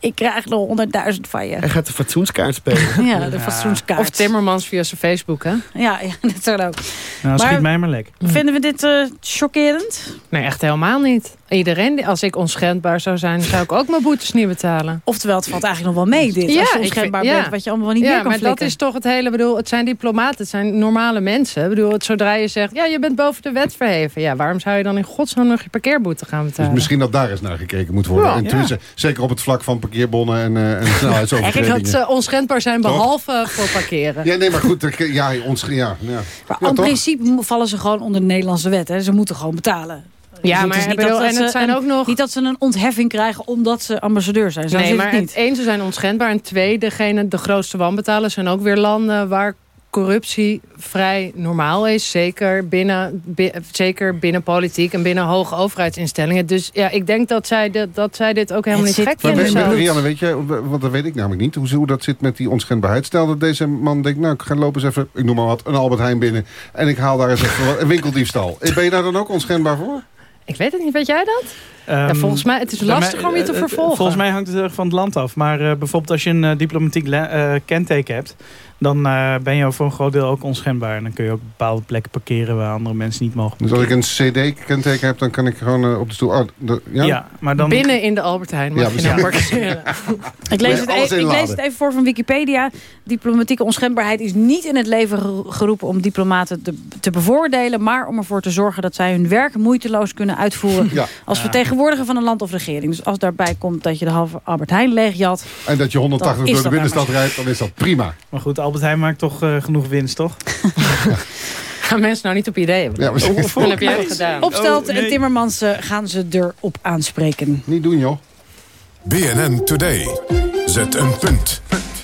ik krijg nog 100.000 van je.
Hij gaat de fatsoenskaart spelen.
Ja, de fatsoenskaart.
Of Timmermans via zijn Facebook, hè?
Ja, ja dat zou ook.
Nou, schiet mij maar lek.
Vinden we dit eh, chockerend?
Nee, echt helemaal niet. Iedereen, als ik onschendbaar zou zijn, zou ik ook mijn boetes niet betalen.
Oftewel, het valt eigenlijk nog wel mee, dit. als je
ik
onschendbaar
vind-
bent, wat je allemaal wel niet
ja,
meer kan
maar
flikken.
dat is toch het hele, bedoel, het zijn diplomaten, het zijn normale mensen. Ik bedoel, het, zodra je zegt, ja, je bent boven de wet verheven. Ja, waarom zou je dan in godsnaam nog je parkeerboete gaan
Dus
betalen?
misschien dat daar eens naar gekeken moet worden.
Ja.
en tenminste, Zeker op het vlak van parkeerbonnen en, eh en
Eigenlijk
snelheidsovertredingen.
dat ze onschendbaar zijn,
Toch?
behalve voor parkeren.
Ja, nee, maar goed. er- Ja, ons, ja, ja.
Maar
Ja,
in
toch?
principe vallen ze gewoon onder de Nederlandse wet. Hè. Ze moeten gewoon betalen.
Ja,
Dus het
maar bedoel,
dat
en
ze
het zijn
een-
ook nog-
Niet dat ze een ontheffing krijgen omdat ze ambassadeur zijn. Zo
nee, maar
het
het
niet.
één, ze zijn onschendbaar. En twee, degene, de grootste wanbetalers zijn ook weer landen waar corruptie vrij normaal is. Zeker binnen, bi- zeker binnen politiek en binnen hoge overheidsinstellingen. Dus ja, ik denk dat zij, dit, dat zij dit ook helemaal
Het
niet gek
Maar
vinden.
weet,
zelf.
Rianne, weet je, want dat weet ik namelijk niet. Hoe, hoe dat zit met die onschendbaarheid. Stel dat deze man denkt, nou, ik ga lopen eens even, ik noem maar wat, een Albert Heijn binnen. En ik haal daar eens even wat- een winkeldiefstal. Ben je daar dan ook onschendbaar voor?
Ik weet het niet, weet jij dat? Ja,
Ehm,
volgens mij, het is lastig
mij-
om je te
eh, eh,
vervolgen.
Volgens mij hangt het erg van het land af. Maar eh, bijvoorbeeld als je een diplomatiek eh, kenteken hebt... dan eh, ben je voor een groot deel ook onschendbaar. En dan kun je ook bepaalde plekken parkeren... waar andere mensen niet mogen
Dus als ik een CD-kenteken heb, dan kan ik gewoon op de stoel... Oh, de- ja?
Ja, maar dan...
Binnen in de Albert Heijn mag
Ja,
je nou parkeren.
Ik lees, het even, ik lees het even voor van Wikipedia. Diplomatieke onschendbaarheid is niet in het leven ge- geroepen om diplomaten te, te bevoordelen, maar om ervoor te zorgen dat zij hun werk moeiteloos kunnen uitvoeren
Ja.
als
Ja.
Vertegenwoordiger van een land of regering. Dus als daarbij komt dat je de halve Albert Heijn leegjat.
En dat je 180
Dan is
door de binnenstad rijdt, dan is dat prima.
Maar goed, Albert Heijn maakt toch eh, genoeg winst, toch?
Gaan mensen nou niet op ideeën?
Ja.
Hoeveel heb jij gedaan?
Opstelt
Oh, nee.
en Timmermans gaan ze erop aanspreken.
Niet doen, joh.
BNN Today. Zet een punt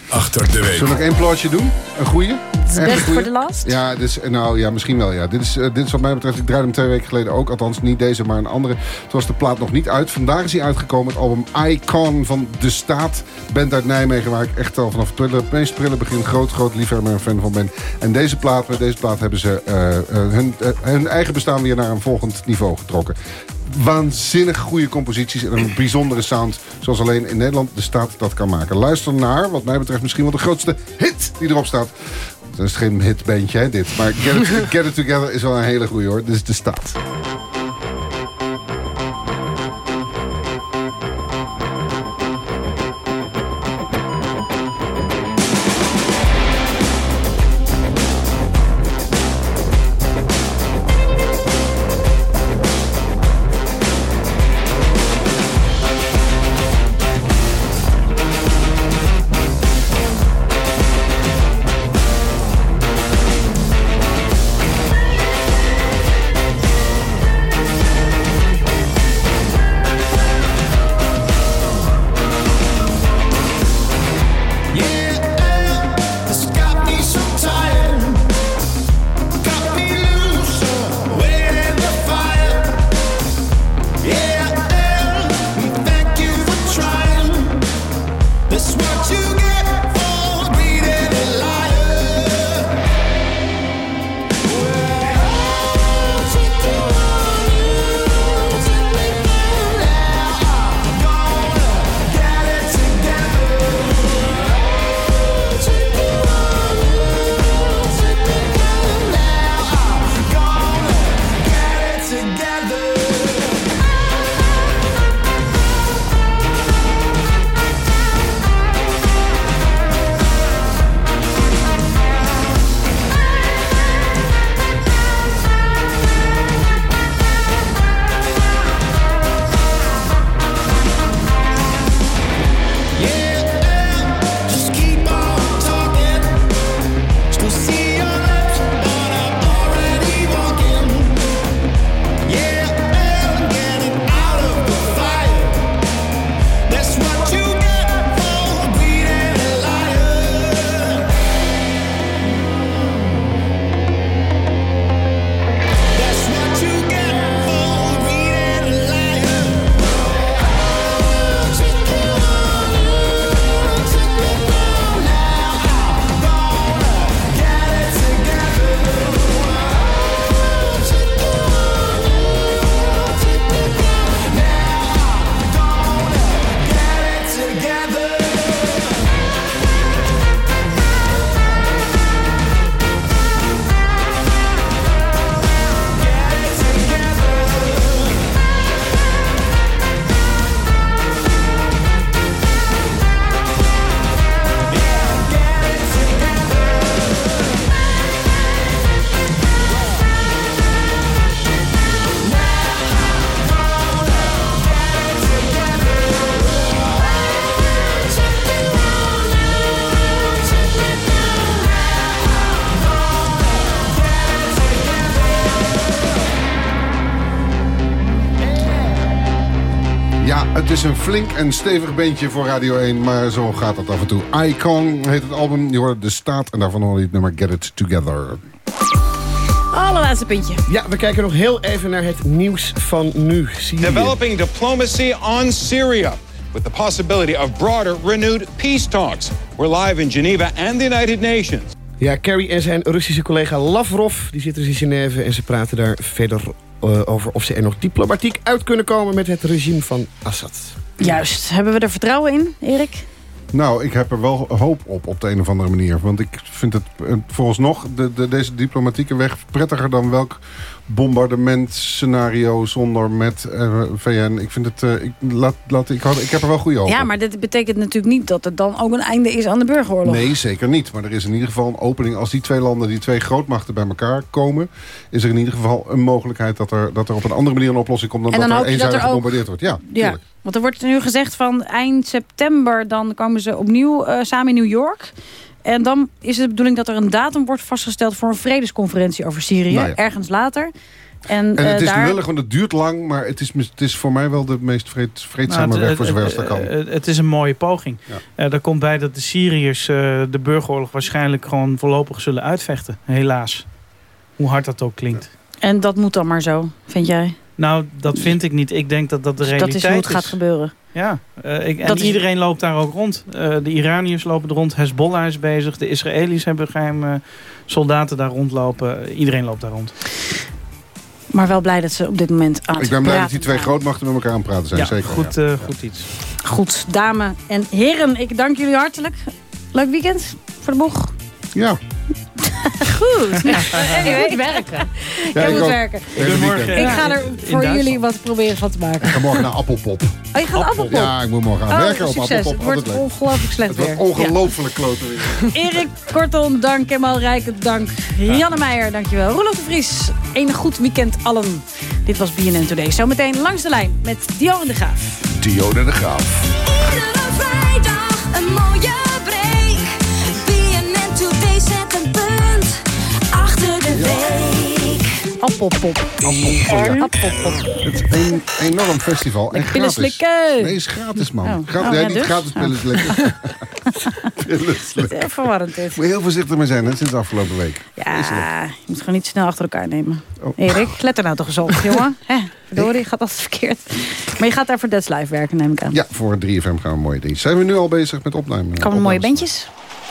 achter de week.
Zullen we nog één plaatje doen? Een goeie?
Best voor de last?
Ja, dus, nou ja, misschien wel. Ja. Dit, is, eh, dit is wat mij betreft, ik draaide hem twee weken geleden ook. Althans, niet deze, maar een andere. Toen was de plaat nog niet uit. Vandaag is hij uitgekomen. Het album Icon van De Staat. Band uit Nijmegen, waar ik echt al vanaf het prille, meest prille begin groot, groot liefhebber en fan van ben. En deze plaat, met deze plaat hebben ze eh, eh, hun, hun eigen bestaan weer naar een volgend niveau getrokken. Waanzinnig goede composities en een bijzondere sound. Zoals alleen in Nederland de staat dat kan maken. Luister naar, wat mij betreft, misschien wel de grootste hit die erop staat. Dat is geen hitbandje, hè, dit. Maar Get It, Get It Together is wel een hele goede, hoor. Dit is de staat. Is een flink en stevig beentje voor Radio 1, maar zo gaat dat af en toe. Icon heet het album, je hoort De Staat en daarvan hoor je het nummer Get It Together.
Allerlaatste puntje.
Ja, we kijken nog heel even naar het nieuws van nu. Syrië.
Developing diplomacy on Syria with the possibility of broader, renewed peace talks. We're live in Geneva and the United Nations.
Ja, Kerry en zijn Russische collega Lavrov die zitten dus in Genève... en ze praten daar verder over of ze er nog diplomatiek uit kunnen komen... met het regime van Assad.
Juist. Hebben we er vertrouwen in, Erik?
Nou, ik heb er wel hoop op, op de een of andere manier. Want ik vind het eh, vooralsnog, de, de, deze diplomatieke weg... prettiger dan welk bombardementscenario zonder met eh, VN. Ik vind het, eh, ik, laat, laat, ik, had, ik heb er wel goede hoop
Ja, maar dit betekent natuurlijk niet dat er dan ook een einde is aan de burgeroorlog.
Nee, zeker niet. Maar er is in ieder geval een opening. Als die twee landen, die twee grootmachten bij elkaar komen... is er in ieder geval een mogelijkheid dat er, dat er op een andere manier een oplossing komt... dan dat er
dat
eenzijdig
er ook-
gebombardeerd wordt. Ja,
Ja,
tuurlijk.
want er wordt nu gezegd van eind september... dan komen ze opnieuw eh, samen in New York. En dan is het de bedoeling dat er een datum wordt vastgesteld... voor een vredesconferentie over Syrië,
Nou ja.
ergens later. En,
En het
eh,
is
daar...
lullig, want het duurt lang... maar het is, het is voor mij wel de meest vreed, vreedzame
Nou, het-
weg voor zover
het-
als dat kan.
het- Het is een mooie poging. Eh, daar komt bij dat de Syriërs eh, de burgeroorlog waarschijnlijk gewoon voorlopig zullen uitvechten. Helaas. Hoe hard dat ook klinkt.
En dat moet dan maar zo, vind jij?
Nou, dat vind ik niet. Ik denk dat dat de
Dus dat
realiteit
is hoe het gaat gebeuren.
Ja, eh, ik, en
Dat is-
iedereen loopt daar ook rond. Eh, de Iraniërs lopen er rond, Hezbollah is bezig. De Israëli's hebben geheime soldaten daar rondlopen. Iedereen loopt daar rond.
Maar wel blij dat ze op dit moment aan het
Ik ben blij dat die twee grootmachten met elkaar aan het praten zijn.
Ja,
zeker,
goed,
ja.
eh, goed iets.
Goed, dames en heren, ik dank jullie hartelijk. Leuk weekend voor de boeg.
Ja.
Goed. Anyway.
Goed werken.
Jij
ik
moet
ook.
werken.
Weekend.
Ik ga er voor jullie wat proberen van te maken.
Ik ga morgen naar Appelpop.
Oh, je gaat naar Appelpop?
Ja, ik moet morgen aan
Oh,
werken op. Appelpop.
Het wordt ongelooflijk slecht
Het wordt
weer.
ongelooflijk kloten weer.
Ja. Erik Kortom, dank. Kemal Rijken, dank. Janne Meijer, dankjewel. Roelof de Vries, een goed weekend allen. Dit was BNN Today. Zometeen langs de lijn met Dionne de Graaf.
Dionne de Graaf.
Iedere vrijdag een mooie week.
Appelpop. Appelpop.
Het is een enorm festival. En gratis.
slikken.
Nee, is gratis, man.
Oh.
Gratis,
Oh, ja,
niet
dus?
gratis
Oh.
pillen slikken. pillen slikken.
Verwarrend dit.
moet heel voorzichtig mee zijn, hè, sinds de afgelopen week.
Ja, je moet gewoon niet snel achter elkaar nemen.
Oh.
Erik, let er nou toch eens op, jongen. Hè, verdorie, gaat altijd verkeerd. Maar je gaat daar voor Dead Live werken, neem ik aan.
Ja, voor 3FM gaan we een mooie ding. Zijn we nu al bezig met opnemen?
Komen er mooie bandjes?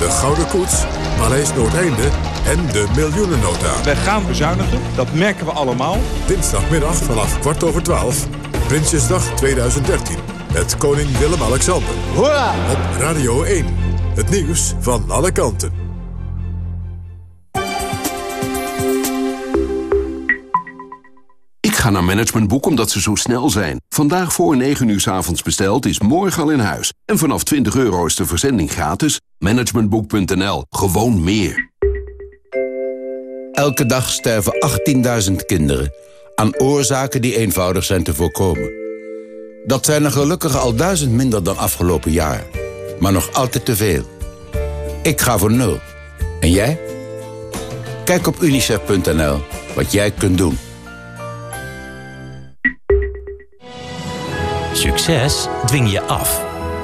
de Gouden Koets, Paleis Noordeinde en de miljoenennota.
Wij gaan bezuinigen, dat merken we allemaal.
Dinsdagmiddag vanaf kwart over twaalf. Prinsjesdag 2013. Met koning Willem-Alexander.
Hoera!
Op Radio 1. Het nieuws van alle kanten.
Ik ga naar Managementboek omdat ze zo snel zijn. Vandaag voor 9 uur 's avonds besteld is morgen al in huis. En vanaf 20 euro is de verzending gratis. Managementboek.nl. Gewoon meer.
Elke dag sterven 18.000 kinderen aan oorzaken die eenvoudig zijn te voorkomen. Dat zijn er gelukkig al duizend minder dan afgelopen jaar. Maar nog altijd te veel. Ik ga voor nul. En jij? Kijk op unicef.nl wat jij kunt doen.
Succes dwing je af.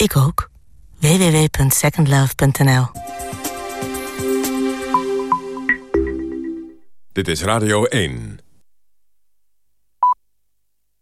Ik ook. www.secondlove.nl
Dit is Radio 1.